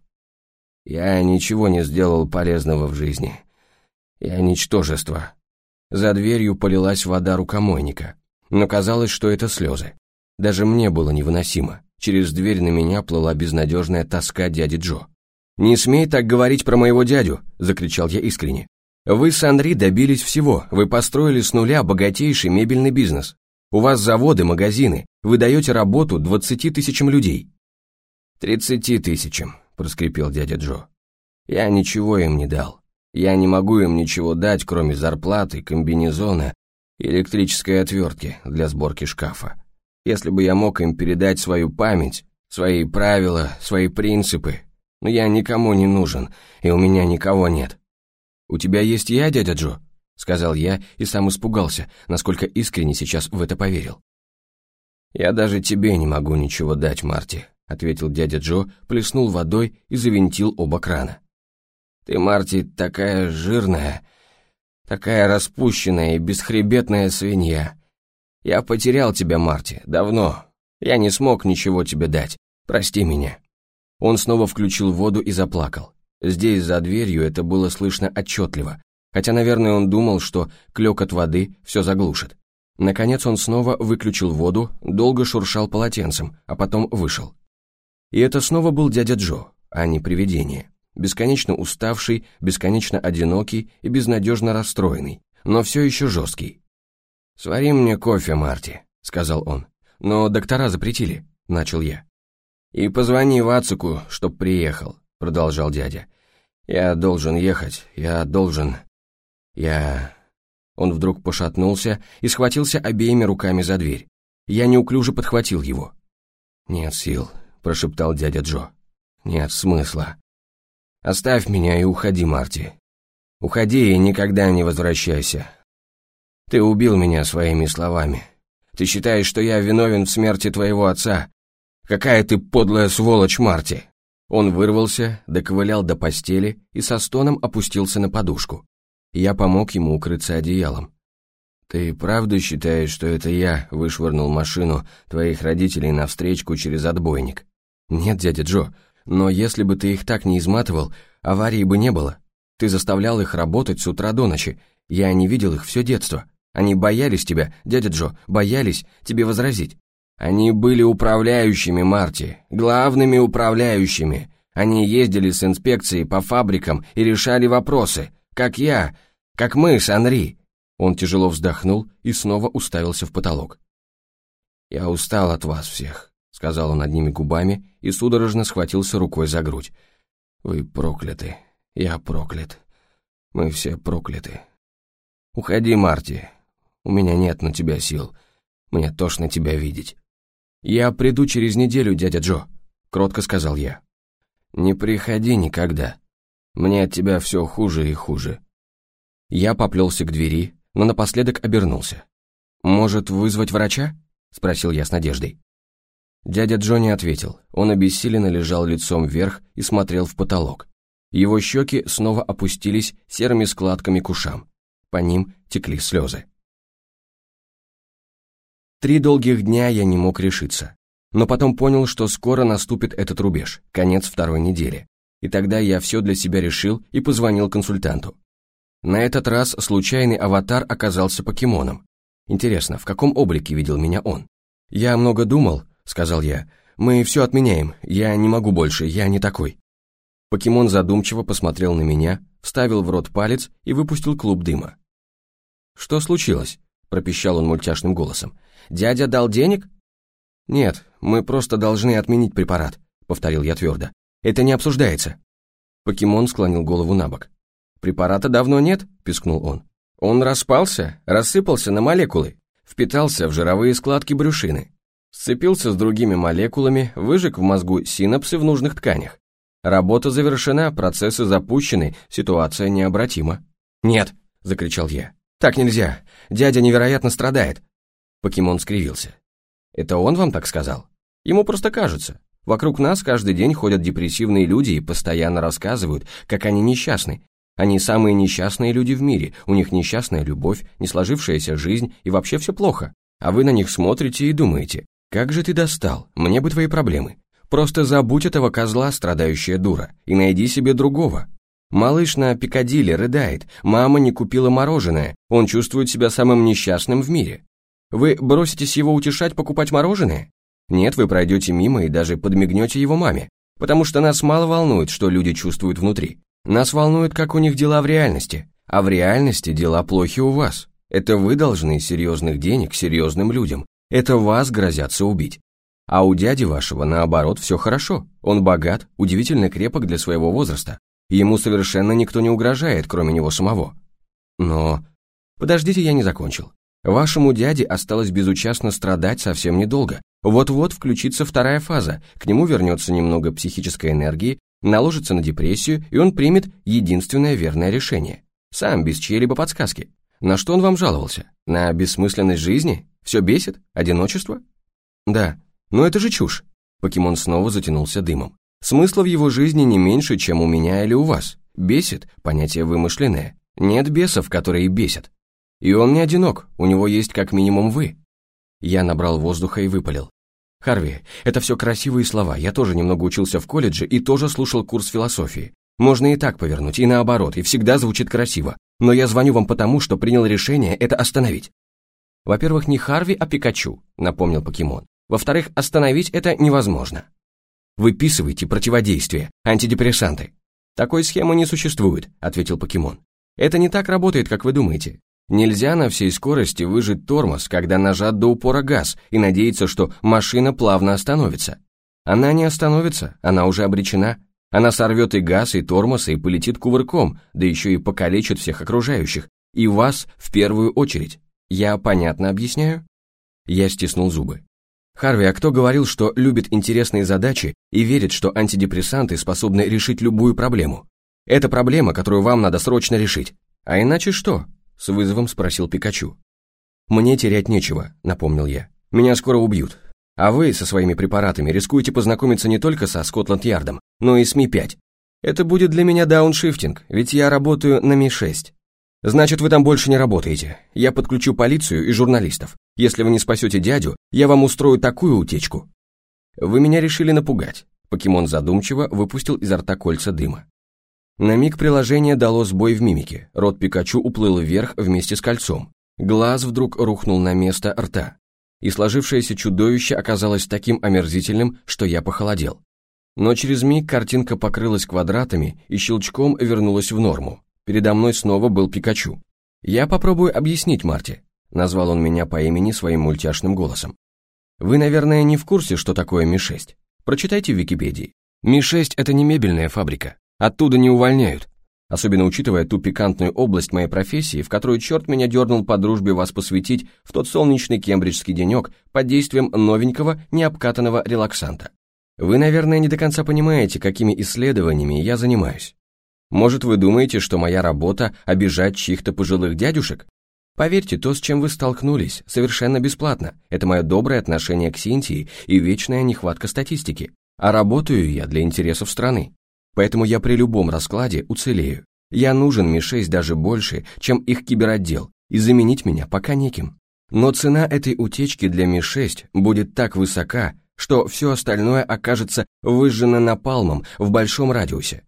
Я ничего не сделал полезного в жизни. Я ничтожество. За дверью полилась вода рукомойника, но казалось, что это слезы. Даже мне было невыносимо. Через дверь на меня плыла безнадежная тоска дяди Джо. «Не смей так говорить про моего дядю!» – закричал я искренне. «Вы с Анри добились всего, вы построили с нуля богатейший мебельный бизнес. У вас заводы, магазины, вы даете работу двадцати тысячам людей». «Тридцати тысячам», – проскрипел дядя Джо. «Я ничего им не дал. Я не могу им ничего дать, кроме зарплаты, комбинезона и электрической отвертки для сборки шкафа. Если бы я мог им передать свою память, свои правила, свои принципы, Но я никому не нужен, и у меня никого нет. «У тебя есть я, дядя Джо?» — сказал я и сам испугался, насколько искренне сейчас в это поверил. «Я даже тебе не могу ничего дать, Марти», — ответил дядя Джо, плеснул водой и завинтил оба крана. «Ты, Марти, такая жирная, такая распущенная и бесхребетная свинья. Я потерял тебя, Марти, давно. Я не смог ничего тебе дать. Прости меня». Он снова включил воду и заплакал. Здесь, за дверью, это было слышно отчетливо, хотя, наверное, он думал, что клёкот воды все заглушит. Наконец он снова выключил воду, долго шуршал полотенцем, а потом вышел. И это снова был дядя Джо, а не привидение. Бесконечно уставший, бесконечно одинокий и безнадежно расстроенный, но все еще жесткий. «Свари мне кофе, Марти», — сказал он. «Но доктора запретили», — начал я. «И позвони Вацику, чтоб приехал», — продолжал дядя. «Я должен ехать, я должен... Я...» Он вдруг пошатнулся и схватился обеими руками за дверь. Я неуклюже подхватил его. «Нет сил», — прошептал дядя Джо. «Нет смысла. Оставь меня и уходи, Марти. Уходи и никогда не возвращайся. Ты убил меня своими словами. Ты считаешь, что я виновен в смерти твоего отца. Какая ты подлая сволочь, Марти!» Он вырвался, доковылял до постели и со стоном опустился на подушку. Я помог ему укрыться одеялом. «Ты правда считаешь, что это я вышвырнул машину твоих родителей навстречку через отбойник?» «Нет, дядя Джо, но если бы ты их так не изматывал, аварии бы не было. Ты заставлял их работать с утра до ночи. Я не видел их все детство. Они боялись тебя, дядя Джо, боялись тебе возразить. Они были управляющими, Марти, главными управляющими. Они ездили с инспекцией по фабрикам и решали вопросы, как я, как мы с Анри». Он тяжело вздохнул и снова уставился в потолок. «Я устал от вас всех», — сказал он одними губами и судорожно схватился рукой за грудь. «Вы прокляты, я проклят. Мы все прокляты. Уходи, Марти. У меня нет на тебя сил. Мне тошно тебя видеть». «Я приду через неделю, дядя Джо», — кротко сказал я. «Не приходи никогда. Мне от тебя все хуже и хуже». Я поплелся к двери, но напоследок обернулся. «Может, вызвать врача?» — спросил я с надеждой. Дядя Джонни ответил. Он обессиленно лежал лицом вверх и смотрел в потолок. Его щеки снова опустились серыми складками к ушам. По ним текли слезы. Три долгих дня я не мог решиться. Но потом понял, что скоро наступит этот рубеж, конец второй недели. И тогда я все для себя решил и позвонил консультанту. На этот раз случайный аватар оказался покемоном. Интересно, в каком облике видел меня он? «Я много думал», — сказал я. «Мы все отменяем, я не могу больше, я не такой». Покемон задумчиво посмотрел на меня, вставил в рот палец и выпустил клуб дыма. «Что случилось?» — пропищал он мультяшным голосом. «Дядя дал денег?» «Нет, мы просто должны отменить препарат», — повторил я твердо. «Это не обсуждается». Покемон склонил голову на бок. «Препарата давно нет?» – пискнул он. «Он распался, рассыпался на молекулы, впитался в жировые складки брюшины, сцепился с другими молекулами, выжег в мозгу синапсы в нужных тканях. Работа завершена, процессы запущены, ситуация необратима». «Нет!» – закричал я. «Так нельзя! Дядя невероятно страдает!» Покемон скривился. «Это он вам так сказал? Ему просто кажется. Вокруг нас каждый день ходят депрессивные люди и постоянно рассказывают, как они несчастны, они самые несчастные люди в мире, у них несчастная любовь, не сложившаяся жизнь и вообще все плохо. А вы на них смотрите и думаете, как же ты достал, мне бы твои проблемы. Просто забудь этого козла, страдающая дура, и найди себе другого. Малыш на Пикадилли рыдает, мама не купила мороженое, он чувствует себя самым несчастным в мире. Вы броситесь его утешать покупать мороженое? Нет, вы пройдете мимо и даже подмигнете его маме, потому что нас мало волнует, что люди чувствуют внутри. Нас волнует, как у них дела в реальности, а в реальности дела плохи у вас. Это вы должны серьезных денег серьезным людям. Это вас грозятся убить. А у дяди вашего, наоборот, все хорошо. Он богат, удивительно крепок для своего возраста. Ему совершенно никто не угрожает, кроме него самого. Но... Подождите, я не закончил. Вашему дяде осталось безучастно страдать совсем недолго. Вот-вот включится вторая фаза, к нему вернется немного психической энергии, наложится на депрессию, и он примет единственное верное решение. Сам, без чьей-либо подсказки. На что он вам жаловался? На бессмысленность жизни? Все бесит? Одиночество? Да, но это же чушь. Покемон снова затянулся дымом. Смысла в его жизни не меньше, чем у меня или у вас. Бесит – понятие вымышленное. Нет бесов, которые бесят. И он не одинок, у него есть как минимум вы. Я набрал воздуха и выпалил. Харви, это все красивые слова, я тоже немного учился в колледже и тоже слушал курс философии. Можно и так повернуть, и наоборот, и всегда звучит красиво. Но я звоню вам потому, что принял решение это остановить. Во-первых, не Харви, а Пикачу, напомнил покемон. Во-вторых, остановить это невозможно. Выписывайте противодействие, антидепрессанты. Такой схемы не существует, ответил покемон. Это не так работает, как вы думаете. Нельзя на всей скорости выжать тормоз, когда нажат до упора газ, и надеяться, что машина плавно остановится. Она не остановится, она уже обречена. Она сорвет и газ, и тормоз, и полетит кувырком, да еще и покалечит всех окружающих, и вас в первую очередь. Я понятно объясняю? Я стиснул зубы. Харви, а кто говорил, что любит интересные задачи и верит, что антидепрессанты способны решить любую проблему? Это проблема, которую вам надо срочно решить. А иначе что? С вызовом спросил Пикачу. Мне терять нечего, напомнил я. Меня скоро убьют. А вы со своими препаратами рискуете познакомиться не только со Скотланд-Ярдом, но и с Ми-5. Это будет для меня дауншифтинг, ведь я работаю на Ми-6. Значит, вы там больше не работаете. Я подключу полицию и журналистов. Если вы не спасете дядю, я вам устрою такую утечку. Вы меня решили напугать. Покемон задумчиво выпустил изо рта кольца дыма. На миг приложение дало сбой в мимике. Рот Пикачу уплыл вверх вместе с кольцом. Глаз вдруг рухнул на место рта и сложившееся чудовище оказалось таким омерзительным, что я похолодел. Но через миг картинка покрылась квадратами и щелчком вернулась в норму. Передо мной снова был Пикачу. «Я попробую объяснить Марте», — назвал он меня по имени своим мультяшным голосом. «Вы, наверное, не в курсе, что такое Ми-6. Прочитайте в Википедии. Ми-6 — это не мебельная фабрика. Оттуда не увольняют особенно учитывая ту пикантную область моей профессии, в которую черт меня дернул по дружбе вас посвятить в тот солнечный кембриджский денек под действием новенького необкатанного релаксанта. Вы, наверное, не до конца понимаете, какими исследованиями я занимаюсь. Может, вы думаете, что моя работа – обижать чьих-то пожилых дядюшек? Поверьте, то, с чем вы столкнулись, совершенно бесплатно. Это мое доброе отношение к Синтии и вечная нехватка статистики. А работаю я для интересов страны. Поэтому я при любом раскладе уцелею. Я нужен Ми-6 даже больше, чем их киберотдел, и заменить меня пока неким. Но цена этой утечки для Ми-6 будет так высока, что все остальное окажется выжжено напалмом в большом радиусе.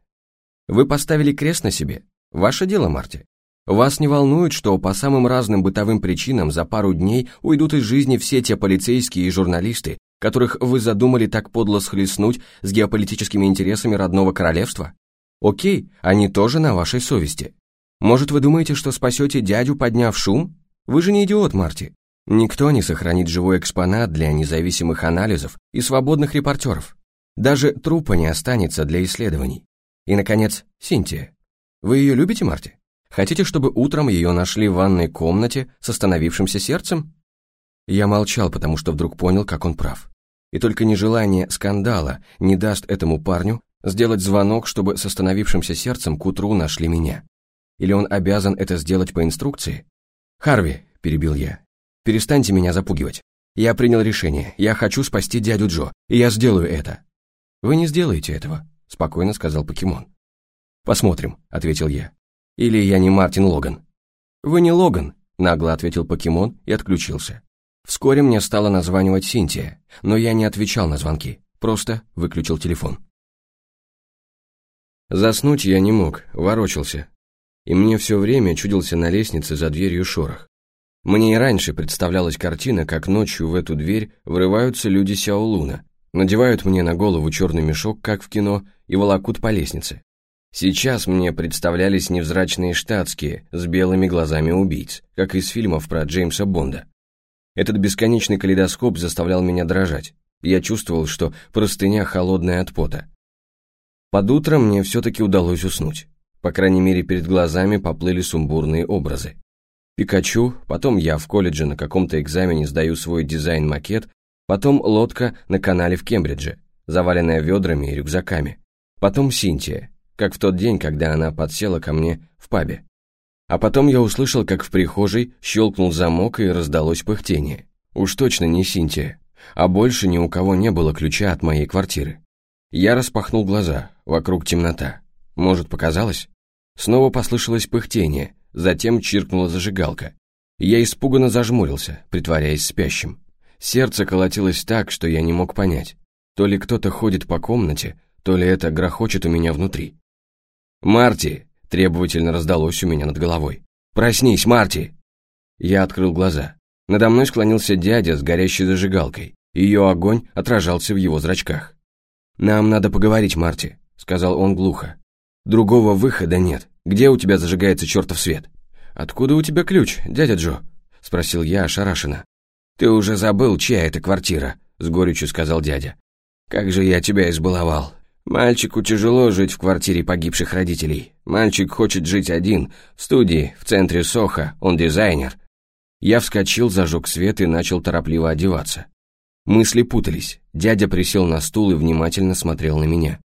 Вы поставили крест на себе? Ваше дело, Марти. Вас не волнует, что по самым разным бытовым причинам за пару дней уйдут из жизни все те полицейские и журналисты, которых вы задумали так подло схлестнуть с геополитическими интересами родного королевства? Окей, они тоже на вашей совести. Может, вы думаете, что спасете дядю, подняв шум? Вы же не идиот, Марти. Никто не сохранит живой экспонат для независимых анализов и свободных репортеров. Даже трупа не останется для исследований. И, наконец, Синтия. Вы ее любите, Марти? Хотите, чтобы утром ее нашли в ванной комнате с остановившимся сердцем? Я молчал, потому что вдруг понял, как он прав и только нежелание скандала не даст этому парню сделать звонок, чтобы с остановившимся сердцем к утру нашли меня. Или он обязан это сделать по инструкции? «Харви», — перебил я, — «перестаньте меня запугивать. Я принял решение, я хочу спасти дядю Джо, и я сделаю это». «Вы не сделаете этого», — спокойно сказал покемон. «Посмотрим», — ответил я. «Или я не Мартин Логан». «Вы не Логан», — нагло ответил покемон и отключился. Вскоре мне стала названивать Синтия, но я не отвечал на звонки, просто выключил телефон. Заснуть я не мог, ворочался. И мне все время чудился на лестнице за дверью шорох. Мне и раньше представлялась картина, как ночью в эту дверь врываются люди Сяолуна, надевают мне на голову черный мешок, как в кино, и волокут по лестнице. Сейчас мне представлялись невзрачные штатские с белыми глазами убийц, как из фильмов про Джеймса Бонда. Этот бесконечный калейдоскоп заставлял меня дрожать. Я чувствовал, что простыня холодная от пота. Под утро мне все-таки удалось уснуть. По крайней мере, перед глазами поплыли сумбурные образы. Пикачу, потом я в колледже на каком-то экзамене сдаю свой дизайн-макет, потом лодка на канале в Кембридже, заваленная ведрами и рюкзаками. Потом Синтия, как в тот день, когда она подсела ко мне в пабе. А потом я услышал, как в прихожей щелкнул замок и раздалось пыхтение. Уж точно не Синтия. А больше ни у кого не было ключа от моей квартиры. Я распахнул глаза, вокруг темнота. Может, показалось? Снова послышалось пыхтение, затем чиркнула зажигалка. Я испуганно зажмурился, притворяясь спящим. Сердце колотилось так, что я не мог понять. То ли кто-то ходит по комнате, то ли это грохочет у меня внутри. «Марти!» – требовательно раздалось у меня над головой. «Проснись, Марти!» Я открыл глаза. Надо мной склонился дядя с горящей зажигалкой. Ее огонь отражался в его зрачках. «Нам надо поговорить, Марти», — сказал он глухо. «Другого выхода нет. Где у тебя зажигается чертов свет?» «Откуда у тебя ключ, дядя Джо?» — спросил я ошарашенно. «Ты уже забыл, чья это квартира», — с горечью сказал дядя. «Как же я тебя избаловал. Мальчику тяжело жить в квартире погибших родителей. Мальчик хочет жить один, в студии, в центре Соха, он дизайнер. Я вскочил, зажег свет и начал торопливо одеваться. Мысли путались. Дядя присел на стул и внимательно смотрел на меня.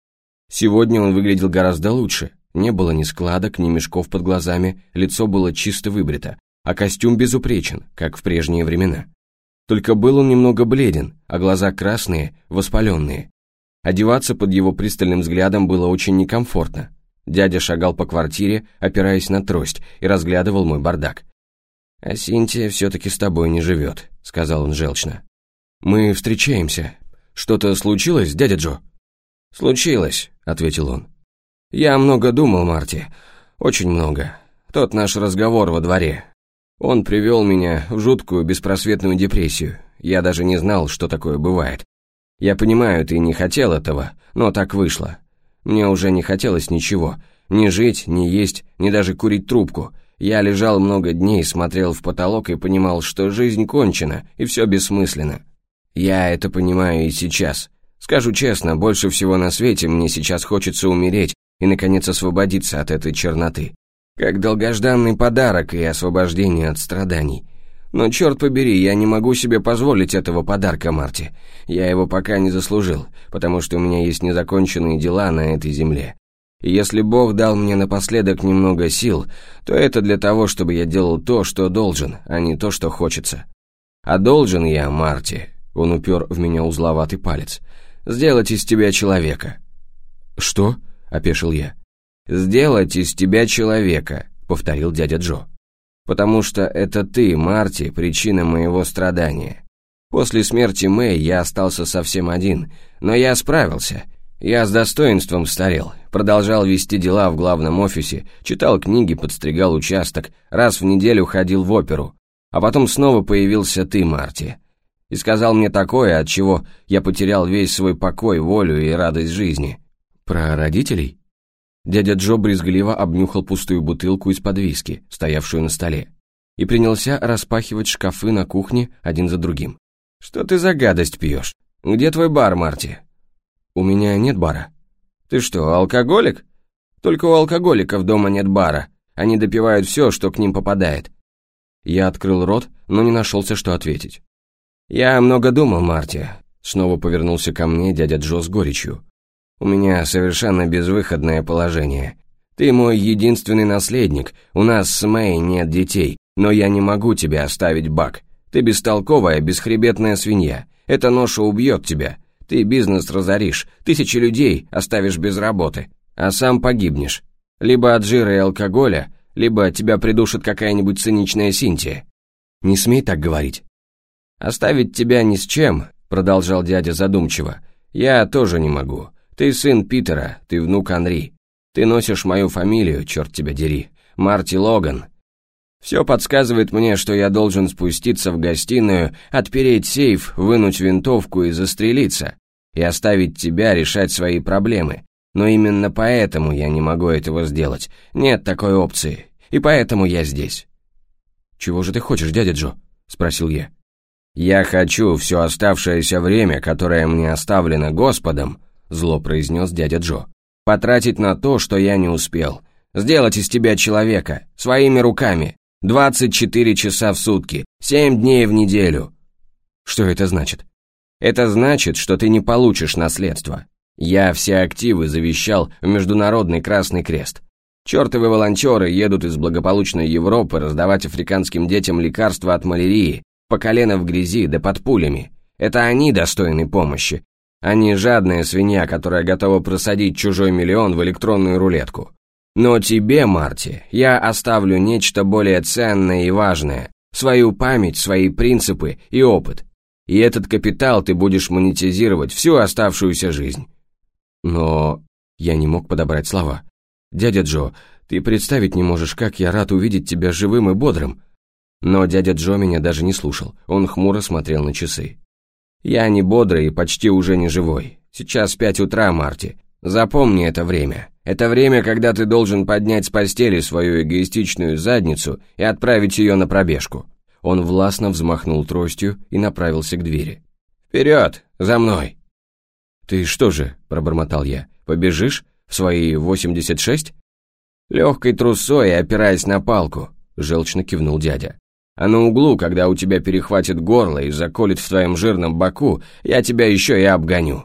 Сегодня он выглядел гораздо лучше. Не было ни складок, ни мешков под глазами, лицо было чисто выбрито, а костюм безупречен, как в прежние времена. Только был он немного бледен, а глаза красные, воспаленные. Одеваться под его пристальным взглядом было очень некомфортно. Дядя шагал по квартире, опираясь на трость, и разглядывал мой бардак. «А Синтия все-таки с тобой не живет», — сказал он желчно. «Мы встречаемся. Что-то случилось, дядя Джо?» «Случилось», — ответил он. «Я много думал, Марти. Очень много. Тот наш разговор во дворе. Он привел меня в жуткую беспросветную депрессию. Я даже не знал, что такое бывает. Я понимаю, ты не хотел этого, но так вышло. Мне уже не хотелось ничего. Ни жить, ни есть, ни даже курить трубку. Я лежал много дней, смотрел в потолок и понимал, что жизнь кончена, и все бессмысленно. Я это понимаю и сейчас. Скажу честно, больше всего на свете мне сейчас хочется умереть и, наконец, освободиться от этой черноты. Как долгожданный подарок и освобождение от страданий. Но, черт побери, я не могу себе позволить этого подарка, Марти. Я его пока не заслужил, потому что у меня есть незаконченные дела на этой земле. И если Бог дал мне напоследок немного сил, то это для того, чтобы я делал то, что должен, а не то, что хочется. А должен я, Марти, он упер в меня узловатый палец, сделать из тебя человека. Что? опешил я. Сделать из тебя человека, повторил дядя Джо. Потому что это ты, Марти, причина моего страдания. После смерти Мэй я остался совсем один, но я справился — я с достоинством старел, продолжал вести дела в главном офисе, читал книги, подстригал участок, раз в неделю ходил в оперу. А потом снова появился ты, Марти. И сказал мне такое, от чего я потерял весь свой покой, волю и радость жизни. Про родителей? Дядя Джо брезгливо обнюхал пустую бутылку из-под виски, стоявшую на столе, и принялся распахивать шкафы на кухне один за другим. «Что ты за гадость пьешь? Где твой бар, Марти? «У меня нет бара». «Ты что, алкоголик?» «Только у алкоголиков дома нет бара. Они допивают все, что к ним попадает». Я открыл рот, но не нашелся, что ответить. «Я много думал, Марти», — снова повернулся ко мне дядя Джо с горечью. «У меня совершенно безвыходное положение. Ты мой единственный наследник, у нас с Мэй нет детей, но я не могу тебя оставить, Бак. Ты бестолковая, бесхребетная свинья. Эта ноша убьет тебя. Ты бизнес разоришь, тысячи людей оставишь без работы, а сам погибнешь. Либо от жира и алкоголя, либо тебя придушит какая-нибудь циничная Синтия. Не смей так говорить. Оставить тебя ни с чем, продолжал дядя задумчиво, я тоже не могу. Ты сын Питера, ты внук Анри. Ты носишь мою фамилию, черт тебя дери. Марти Логан, все подсказывает мне, что я должен спуститься в гостиную, отпереть сейф, вынуть винтовку и застрелиться, и оставить тебя решать свои проблемы. Но именно поэтому я не могу этого сделать. Нет такой опции. И поэтому я здесь. «Чего же ты хочешь, дядя Джо?» — спросил я. «Я хочу все оставшееся время, которое мне оставлено Господом», — зло произнес дядя Джо, «потратить на то, что я не успел. Сделать из тебя человека, своими руками, 24 часа в сутки, 7 дней в неделю. Что это значит? Это значит, что ты не получишь наследство. Я все активы завещал в Международный Красный Крест. Чертовы волонтеры едут из благополучной Европы раздавать африканским детям лекарства от малярии, по колено в грязи да под пулями. Это они достойны помощи, а не жадная свинья, которая готова просадить чужой миллион в электронную рулетку. Но тебе, Марти, я оставлю нечто более ценное и важное, свою память, свои принципы и опыт. И этот капитал ты будешь монетизировать всю оставшуюся жизнь. Но я не мог подобрать слова. «Дядя Джо, ты представить не можешь, как я рад увидеть тебя живым и бодрым». Но дядя Джо меня даже не слушал, он хмуро смотрел на часы. «Я не бодрый и почти уже не живой. Сейчас пять утра, Марти. Запомни это время. Это время, когда ты должен поднять с постели свою эгоистичную задницу и отправить ее на пробежку». Он властно взмахнул тростью и направился к двери. «Вперед! За мной!» «Ты что же?» – пробормотал я. «Побежишь?» В свои 86? Легкой трусой, опираясь на палку, желчно кивнул дядя. А на углу, когда у тебя перехватит горло и заколет в твоем жирном боку, я тебя еще и обгоню.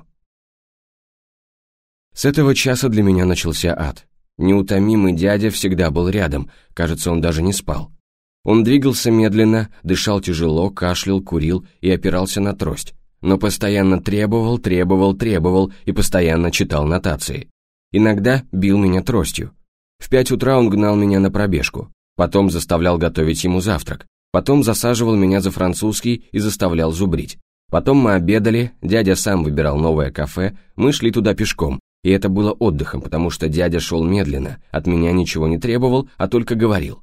С этого часа для меня начался ад. Неутомимый дядя всегда был рядом, кажется, он даже не спал. Он двигался медленно, дышал тяжело, кашлял, курил и опирался на трость, но постоянно требовал, требовал, требовал и постоянно читал нотации. Иногда бил меня тростью. В пять утра он гнал меня на пробежку, потом заставлял готовить ему завтрак, потом засаживал меня за французский и заставлял зубрить. Потом мы обедали, дядя сам выбирал новое кафе, мы шли туда пешком, и это было отдыхом, потому что дядя шел медленно, от меня ничего не требовал, а только говорил.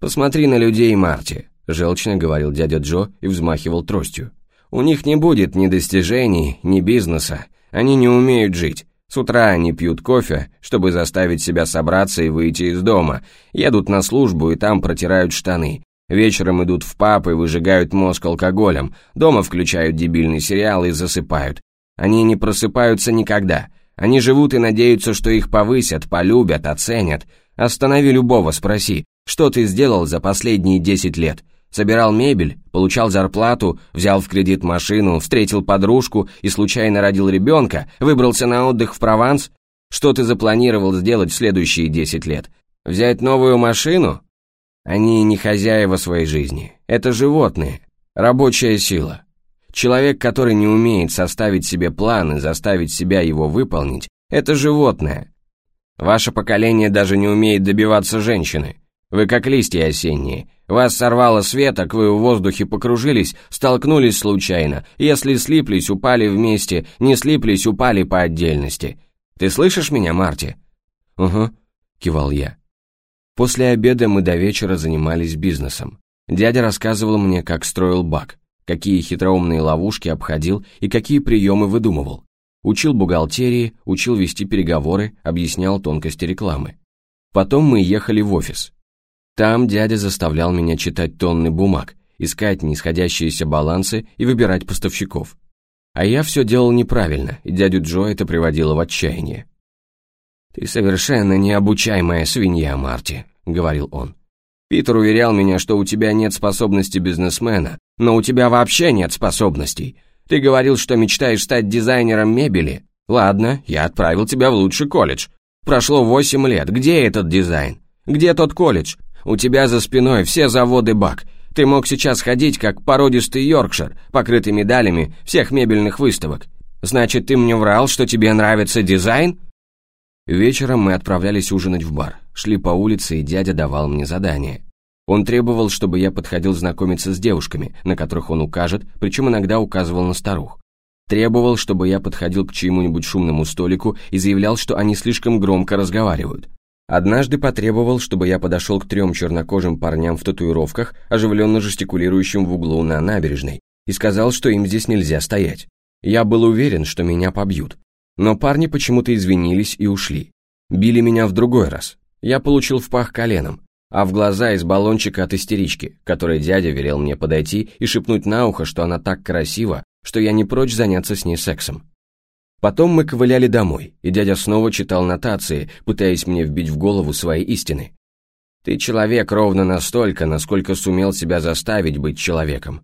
«Посмотри на людей, Марти», – желчно говорил дядя Джо и взмахивал тростью. «У них не будет ни достижений, ни бизнеса, они не умеют жить, с утра они пьют кофе, чтобы заставить себя собраться и выйти из дома, едут на службу и там протирают штаны. Вечером идут в паб и выжигают мозг алкоголем, дома включают дебильный сериал и засыпают. Они не просыпаются никогда. Они живут и надеются, что их повысят, полюбят, оценят. Останови любого, спроси, что ты сделал за последние 10 лет? Собирал мебель, получал зарплату, взял в кредит машину, встретил подружку и случайно родил ребенка, выбрался на отдых в Прованс? Что ты запланировал сделать в следующие 10 лет? Взять новую машину? Они не хозяева своей жизни. Это животные. Рабочая сила. Человек, который не умеет составить себе план и заставить себя его выполнить, это животное. Ваше поколение даже не умеет добиваться женщины. Вы как листья осенние. Вас сорвало с веток, вы в воздухе покружились, столкнулись случайно. Если слиплись, упали вместе, не слиплись, упали по отдельности. Ты слышишь меня, Марти?» «Угу», — кивал я. После обеда мы до вечера занимались бизнесом. Дядя рассказывал мне, как строил бак, какие хитроумные ловушки обходил и какие приемы выдумывал. Учил бухгалтерии, учил вести переговоры, объяснял тонкости рекламы. Потом мы ехали в офис. Там дядя заставлял меня читать тонны бумаг, искать нисходящиеся балансы и выбирать поставщиков. А я все делал неправильно, и дядю Джо это приводило в отчаяние. «Ты совершенно необучаемая свинья, Марти», — говорил он. «Питер уверял меня, что у тебя нет способности бизнесмена, но у тебя вообще нет способностей. Ты говорил, что мечтаешь стать дизайнером мебели. Ладно, я отправил тебя в лучший колледж. Прошло восемь лет, где этот дизайн? Где тот колледж? У тебя за спиной все заводы БАК. Ты мог сейчас ходить, как породистый Йоркшир, покрытый медалями всех мебельных выставок. Значит, ты мне врал, что тебе нравится дизайн?» Вечером мы отправлялись ужинать в бар. Шли по улице, и дядя давал мне задание. Он требовал, чтобы я подходил знакомиться с девушками, на которых он укажет, причем иногда указывал на старух. Требовал, чтобы я подходил к чьему-нибудь шумному столику и заявлял, что они слишком громко разговаривают. Однажды потребовал, чтобы я подошел к трем чернокожим парням в татуировках, оживленно жестикулирующим в углу на набережной, и сказал, что им здесь нельзя стоять. Я был уверен, что меня побьют. Но парни почему-то извинились и ушли. Били меня в другой раз. Я получил в пах коленом, а в глаза из баллончика от истерички, которой дядя велел мне подойти и шепнуть на ухо, что она так красива, что я не прочь заняться с ней сексом. Потом мы ковыляли домой, и дядя снова читал нотации, пытаясь мне вбить в голову свои истины. «Ты человек ровно настолько, насколько сумел себя заставить быть человеком».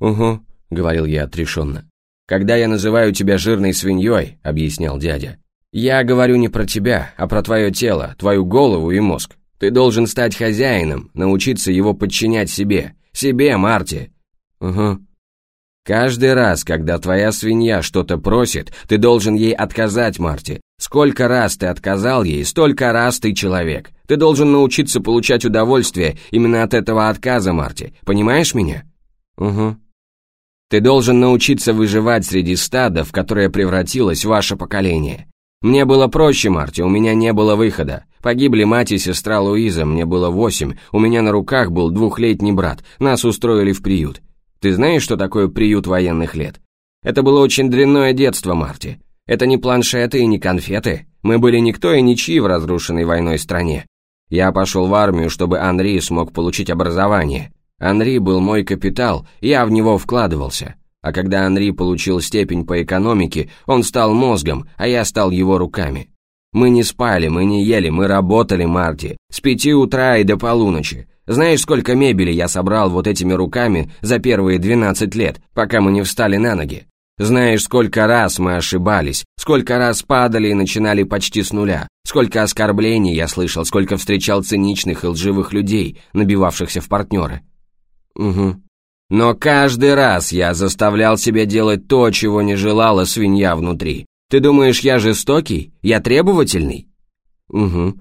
«Угу», — говорил я отрешенно. «Когда я называю тебя жирной свиньей», — объяснял дядя, «я говорю не про тебя, а про твое тело, твою голову и мозг. Ты должен стать хозяином, научиться его подчинять себе. Себе, Марти». «Угу». «Каждый раз, когда твоя свинья что-то просит, ты должен ей отказать, Марти. Сколько раз ты отказал ей, столько раз ты человек. Ты должен научиться получать удовольствие именно от этого отказа, Марти. Понимаешь меня? Угу. Ты должен научиться выживать среди стада, в которое превратилось ваше поколение. Мне было проще, Марти, у меня не было выхода. Погибли мать и сестра Луиза, мне было восемь, у меня на руках был двухлетний брат, нас устроили в приют. Ты знаешь, что такое приют военных лет? Это было очень дрянное детство, Марти. Это не планшеты и не конфеты. Мы были никто и ничьи в разрушенной войной стране. Я пошел в армию, чтобы Анри смог получить образование. Анри был мой капитал, я в него вкладывался. А когда Анри получил степень по экономике, он стал мозгом, а я стал его руками. Мы не спали, мы не ели, мы работали, Марти, с пяти утра и до полуночи. Знаешь, сколько мебели я собрал вот этими руками за первые 12 лет, пока мы не встали на ноги? Знаешь, сколько раз мы ошибались, сколько раз падали и начинали почти с нуля, сколько оскорблений я слышал, сколько встречал циничных и лживых людей, набивавшихся в партнеры. Угу. Но каждый раз я заставлял себя делать то, чего не желала свинья внутри. Ты думаешь, я жестокий? Я требовательный? Угу.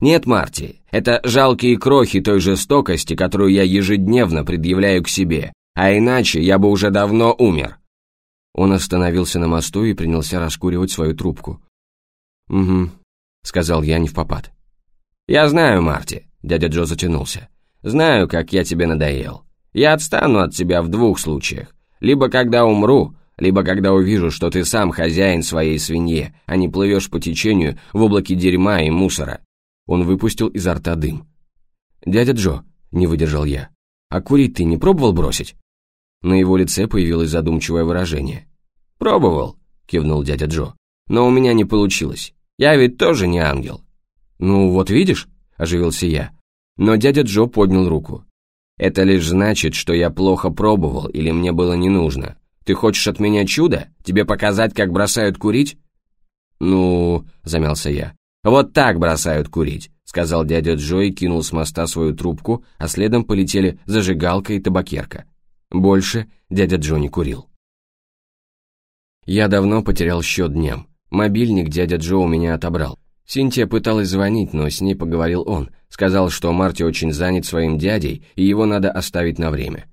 Нет, Марти, это жалкие крохи той жестокости, которую я ежедневно предъявляю к себе, а иначе я бы уже давно умер. Он остановился на мосту и принялся раскуривать свою трубку. «Угу», — сказал я не в попад. «Я знаю, Марти», — дядя Джо затянулся. «Знаю, как я тебе надоел. Я отстану от тебя в двух случаях. Либо когда умру, либо когда увижу, что ты сам хозяин своей свиньи, а не плывешь по течению в облаке дерьма и мусора». Он выпустил изо рта дым. «Дядя Джо», — не выдержал я, — «а курить ты не пробовал бросить?» На его лице появилось задумчивое выражение. «Пробовал», — кивнул дядя Джо. «Но у меня не получилось. Я ведь тоже не ангел». «Ну, вот видишь», — оживился я. Но дядя Джо поднял руку. «Это лишь значит, что я плохо пробовал или мне было не нужно. Ты хочешь от меня чудо? Тебе показать, как бросают курить?» «Ну...» — замялся я. «Вот так бросают курить», — сказал дядя Джо и кинул с моста свою трубку, а следом полетели зажигалка и табакерка. Больше дядя Джонни курил. Я давно потерял счет дням. Мобильник дядя Джо у меня отобрал. Синтия пыталась звонить, но с ней поговорил он. Сказал, что Марти очень занят своим дядей, и его надо оставить на время.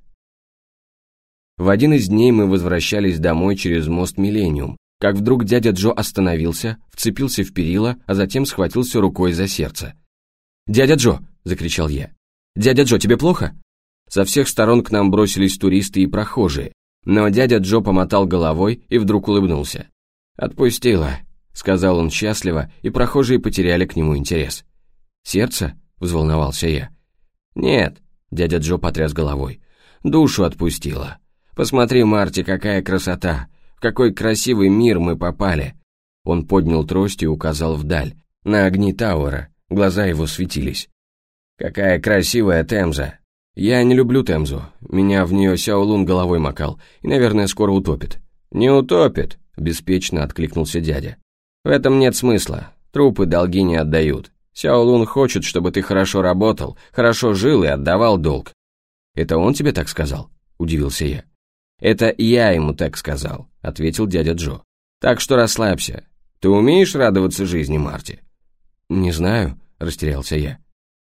В один из дней мы возвращались домой через мост Миллениум, как вдруг дядя Джо остановился, вцепился в перила, а затем схватился рукой за сердце. «Дядя Джо!» — закричал я. «Дядя Джо, тебе плохо?» Со всех сторон к нам бросились туристы и прохожие, но дядя Джо помотал головой и вдруг улыбнулся. «Отпустила», — сказал он счастливо, и прохожие потеряли к нему интерес. «Сердце?» — взволновался я. «Нет», — дядя Джо потряс головой. «Душу отпустила. Посмотри, Марти, какая красота! В какой красивый мир мы попали!» Он поднял трость и указал вдаль, на огни Тауэра. Глаза его светились. «Какая красивая Темза! «Я не люблю Темзу. Меня в нее Сяолун головой макал и, наверное, скоро утопит». «Не утопит», — беспечно откликнулся дядя. «В этом нет смысла. Трупы долги не отдают. Сяолун хочет, чтобы ты хорошо работал, хорошо жил и отдавал долг». «Это он тебе так сказал?» — удивился я. «Это я ему так сказал», — ответил дядя Джо. «Так что расслабься. Ты умеешь радоваться жизни, Марти?» «Не знаю», — растерялся я.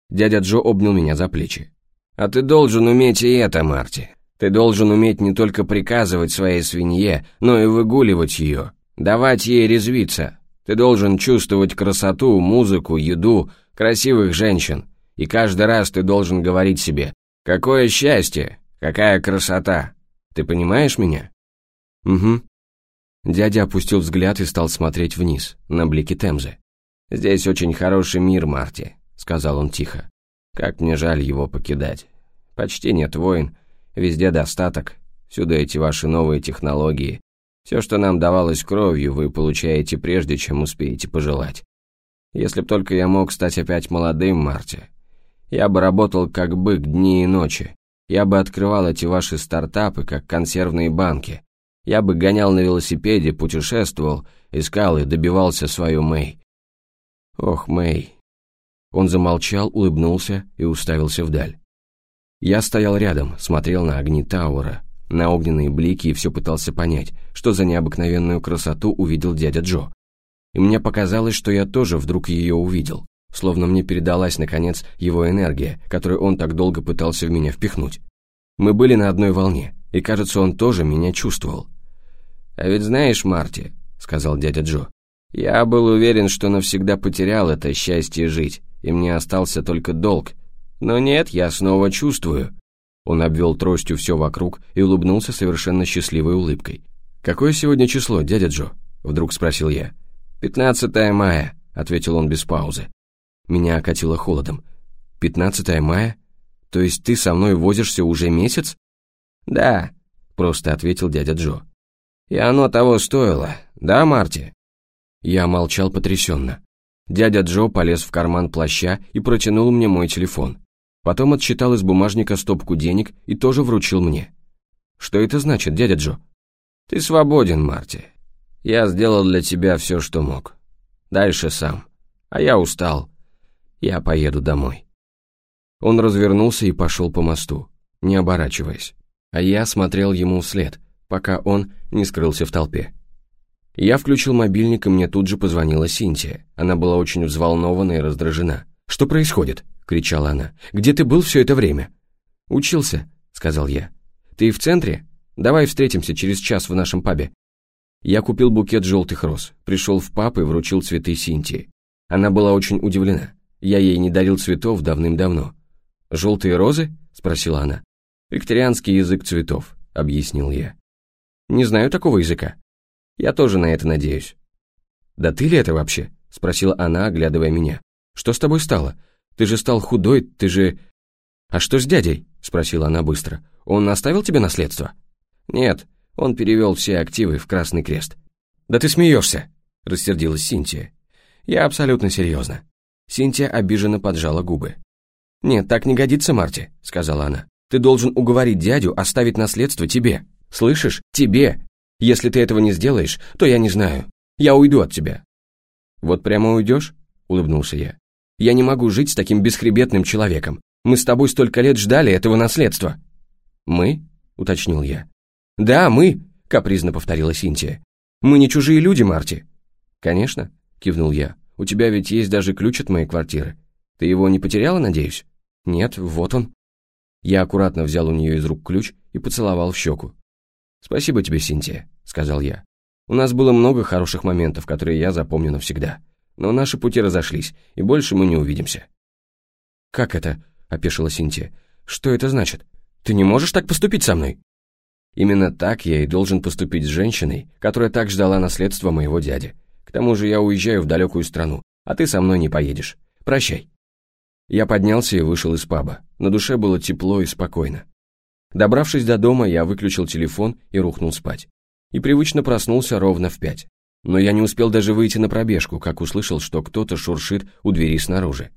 Дядя Джо обнял меня за плечи. А ты должен уметь и это, Марти. Ты должен уметь не только приказывать своей свинье, но и выгуливать ее, давать ей резвиться. Ты должен чувствовать красоту, музыку, еду, красивых женщин. И каждый раз ты должен говорить себе «Какое счастье! Какая красота!» Ты понимаешь меня? Угу. Дядя опустил взгляд и стал смотреть вниз, на блики Темзы. «Здесь очень хороший мир, Марти», — сказал он тихо. Как мне жаль его покидать. Почти нет войн, везде достаток, всюду эти ваши новые технологии. Все, что нам давалось кровью, вы получаете прежде, чем успеете пожелать. Если б только я мог стать опять молодым, Марти. Я бы работал как бык дни и ночи. Я бы открывал эти ваши стартапы, как консервные банки. Я бы гонял на велосипеде, путешествовал, искал и добивался свою Мэй. Ох, Мэй. Он замолчал, улыбнулся и уставился вдаль. Я стоял рядом, смотрел на огни Тауэра, на огненные блики и все пытался понять, что за необыкновенную красоту увидел дядя Джо. И мне показалось, что я тоже вдруг ее увидел, словно мне передалась, наконец, его энергия, которую он так долго пытался в меня впихнуть. Мы были на одной волне, и, кажется, он тоже меня чувствовал. «А ведь знаешь, Марти», — сказал дядя Джо, «я был уверен, что навсегда потерял это счастье жить, и мне остался только долг. Но нет, я снова чувствую». Он обвел тростью все вокруг и улыбнулся совершенно счастливой улыбкой. «Какое сегодня число, дядя Джо?» — вдруг спросил я. «Пятнадцатое мая», — ответил он без паузы. Меня окатило холодом. «Пятнадцатое мая? То есть ты со мной возишься уже месяц?» «Да», — просто ответил дядя Джо. И оно того стоило, да, Марти?» Я молчал потрясенно. Дядя Джо полез в карман плаща и протянул мне мой телефон. Потом отсчитал из бумажника стопку денег и тоже вручил мне. «Что это значит, дядя Джо?» «Ты свободен, Марти. Я сделал для тебя все, что мог. Дальше сам. А я устал. Я поеду домой». Он развернулся и пошел по мосту, не оборачиваясь. А я смотрел ему вслед, пока он не скрылся в толпе. Я включил мобильник, и мне тут же позвонила Синтия. Она была очень взволнована и раздражена. «Что происходит?» — кричала она. «Где ты был все это время?» «Учился», — сказал я. «Ты в центре? Давай встретимся через час в нашем пабе». Я купил букет желтых роз, пришел в паб и вручил цветы Синтии. Она была очень удивлена. Я ей не дарил цветов давным-давно. «Желтые розы?» — спросила она. «Викторианский язык цветов», — объяснил я. Не знаю такого языка. Я тоже на это надеюсь. Да ты ли это вообще? Спросила она, оглядывая меня. Что с тобой стало? Ты же стал худой, ты же... А что с дядей? Спросила она быстро. Он оставил тебе наследство? Нет, он перевел все активы в Красный Крест. Да ты смеешься, рассердилась Синтия. Я абсолютно серьезно. Синтия обиженно поджала губы. «Нет, так не годится, Марти», — сказала она. «Ты должен уговорить дядю оставить наследство тебе». Слышишь? Тебе. Если ты этого не сделаешь, то я не знаю. Я уйду от тебя». «Вот прямо уйдешь?» — улыбнулся я. «Я не могу жить с таким бесхребетным человеком. Мы с тобой столько лет ждали этого наследства». «Мы?» — уточнил я. «Да, мы», — капризно повторила Синтия. «Мы не чужие люди, Марти». «Конечно», — кивнул я. «У тебя ведь есть даже ключ от моей квартиры. Ты его не потеряла, надеюсь?» «Нет, вот он». Я аккуратно взял у нее из рук ключ и поцеловал в щеку. «Спасибо тебе, Синтия», — сказал я. «У нас было много хороших моментов, которые я запомню навсегда. Но наши пути разошлись, и больше мы не увидимся». «Как это?» — опешила Синтия. «Что это значит? Ты не можешь так поступить со мной?» «Именно так я и должен поступить с женщиной, которая так ждала наследства моего дяди. К тому же я уезжаю в далекую страну, а ты со мной не поедешь. Прощай». Я поднялся и вышел из паба. На душе было тепло и спокойно. Добравшись до дома, я выключил телефон и рухнул спать. И привычно проснулся ровно в пять. Но я не успел даже выйти на пробежку, как услышал, что кто-то шуршит у двери снаружи.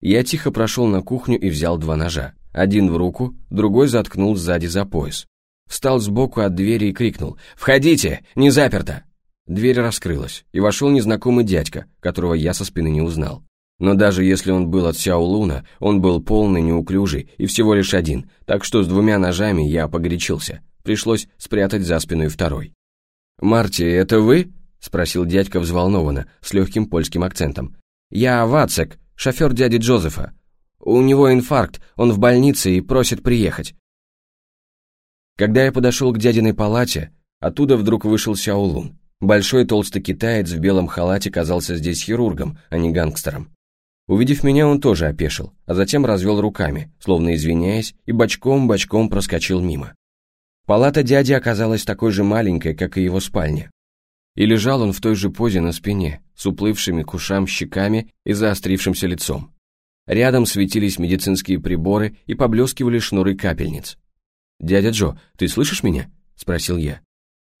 Я тихо прошел на кухню и взял два ножа. Один в руку, другой заткнул сзади за пояс. Встал сбоку от двери и крикнул «Входите! Не заперто!» Дверь раскрылась, и вошел незнакомый дядька, которого я со спины не узнал. Но даже если он был от Сяолуна, он был полный, неуклюжий и всего лишь один, так что с двумя ножами я погорячился. Пришлось спрятать за спиной второй. «Марти, это вы?» — спросил дядька взволнованно, с легким польским акцентом. «Я Вацек, шофер дяди Джозефа. У него инфаркт, он в больнице и просит приехать». Когда я подошел к дядиной палате, оттуда вдруг вышел Сяолун. Большой толстый китаец в белом халате казался здесь хирургом, а не гангстером. Увидев меня, он тоже опешил, а затем развел руками, словно извиняясь, и бочком-бочком проскочил мимо. Палата дяди оказалась такой же маленькой, как и его спальня. И лежал он в той же позе на спине, с уплывшими к ушам щеками и заострившимся лицом. Рядом светились медицинские приборы и поблескивали шнуры капельниц. «Дядя Джо, ты слышишь меня?» — спросил я.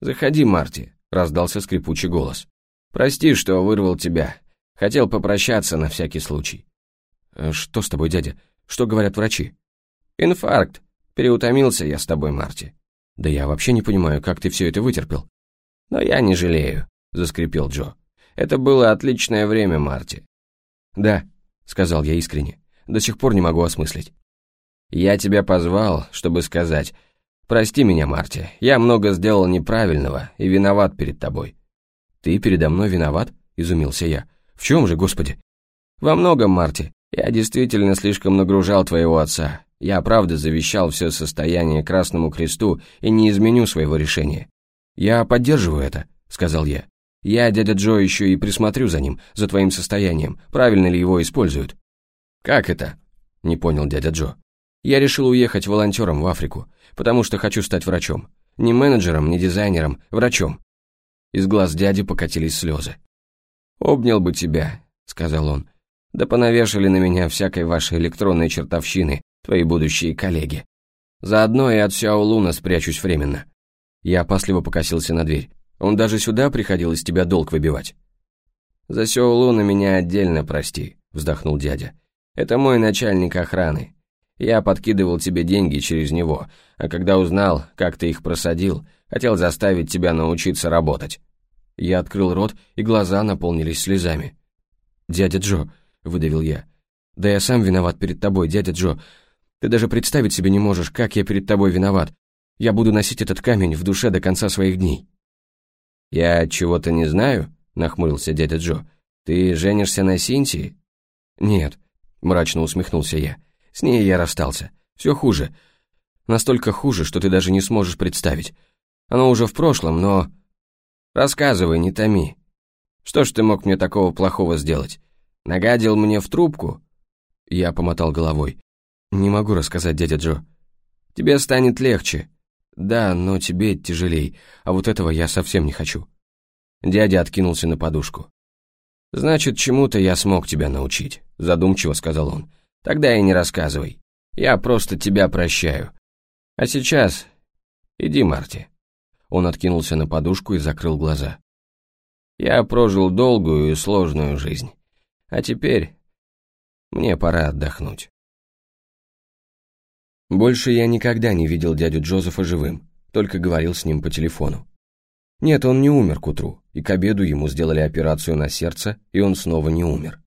«Заходи, Марти», — раздался скрипучий голос. «Прости, что вырвал тебя. Хотел попрощаться на всякий случай. Э, «Что с тобой, дядя? Что говорят врачи?» «Инфаркт. Переутомился я с тобой, Марти. Да я вообще не понимаю, как ты все это вытерпел. Но я не жалею, заскрипел Джо. Это было отличное время, Марти. Да, сказал я искренне. До сих пор не могу осмыслить. Я тебя позвал, чтобы сказать, прости меня, Марти, я много сделал неправильного и виноват перед тобой. Ты передо мной виноват? Изумился я. В чем же, господи? Во многом, Марти. Я действительно слишком нагружал твоего отца. Я правда завещал все состояние Красному Кресту и не изменю своего решения. Я поддерживаю это, сказал я. Я, дядя Джо, еще и присмотрю за ним, за твоим состоянием, правильно ли его используют. Как это? Не понял дядя Джо. Я решил уехать волонтером в Африку, потому что хочу стать врачом. Не менеджером, не дизайнером, врачом. Из глаз дяди покатились слезы. «Обнял бы тебя», — сказал он. «Да понавешали на меня всякой вашей электронной чертовщины, твои будущие коллеги. Заодно и от Сяолуна спрячусь временно». Я опасливо покосился на дверь. Он даже сюда приходил из тебя долг выбивать. «За Сяолуна меня отдельно прости», — вздохнул дядя. «Это мой начальник охраны. Я подкидывал тебе деньги через него, а когда узнал, как ты их просадил, хотел заставить тебя научиться работать». Я открыл рот, и глаза наполнились слезами. «Дядя Джо», — выдавил я, — «да я сам виноват перед тобой, дядя Джо. Ты даже представить себе не можешь, как я перед тобой виноват. Я буду носить этот камень в душе до конца своих дней». «Я чего-то не знаю?» — нахмурился дядя Джо. «Ты женишься на Синтии?» «Нет», — мрачно усмехнулся я. «С ней я расстался. Все хуже. Настолько хуже, что ты даже не сможешь представить. Оно уже в прошлом, но...» «Рассказывай, не томи. Что ж ты мог мне такого плохого сделать? Нагадил мне в трубку?» Я помотал головой. «Не могу рассказать, дядя Джо». «Тебе станет легче». «Да, но тебе тяжелей, а вот этого я совсем не хочу». Дядя откинулся на подушку. «Значит, чему-то я смог тебя научить», — задумчиво сказал он. «Тогда и не рассказывай. Я просто тебя прощаю. А сейчас иди, Марти». Он откинулся на подушку и закрыл глаза. «Я прожил долгую и сложную жизнь. А теперь мне пора отдохнуть». Больше я никогда не видел дядю Джозефа живым, только говорил с ним по телефону. Нет, он не умер к утру, и к обеду ему сделали операцию на сердце, и он снова не умер.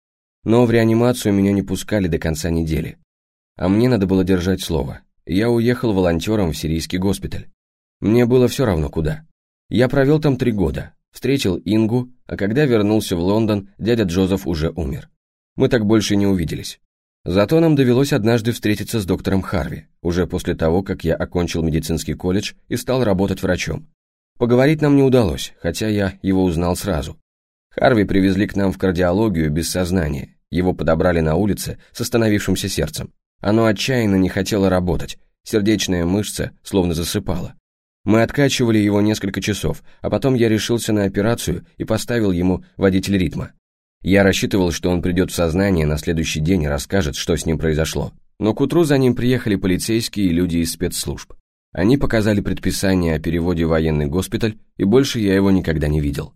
Но в реанимацию меня не пускали до конца недели. А мне надо было держать слово. Я уехал волонтером в сирийский госпиталь. Мне было все равно куда. Я провел там три года, встретил Ингу, а когда вернулся в Лондон, дядя Джозеф уже умер. Мы так больше не увиделись. Зато нам довелось однажды встретиться с доктором Харви, уже после того, как я окончил медицинский колледж и стал работать врачом. Поговорить нам не удалось, хотя я его узнал сразу. Харви привезли к нам в кардиологию без сознания, его подобрали на улице с остановившимся сердцем. Оно отчаянно не хотело работать, сердечная мышца словно засыпала. Мы откачивали его несколько часов, а потом я решился на операцию и поставил ему водитель ритма. Я рассчитывал, что он придет в сознание на следующий день и расскажет, что с ним произошло. Но к утру за ним приехали полицейские и люди из спецслужб. Они показали предписание о переводе в военный госпиталь, и больше я его никогда не видел.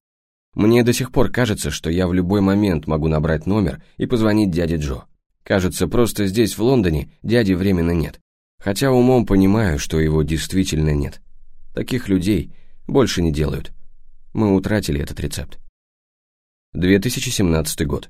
Мне до сих пор кажется, что я в любой момент могу набрать номер и позвонить дяде Джо. Кажется, просто здесь, в Лондоне, дяди временно нет. Хотя умом понимаю, что его действительно нет. Таких людей больше не делают. Мы утратили этот рецепт. 2017 год.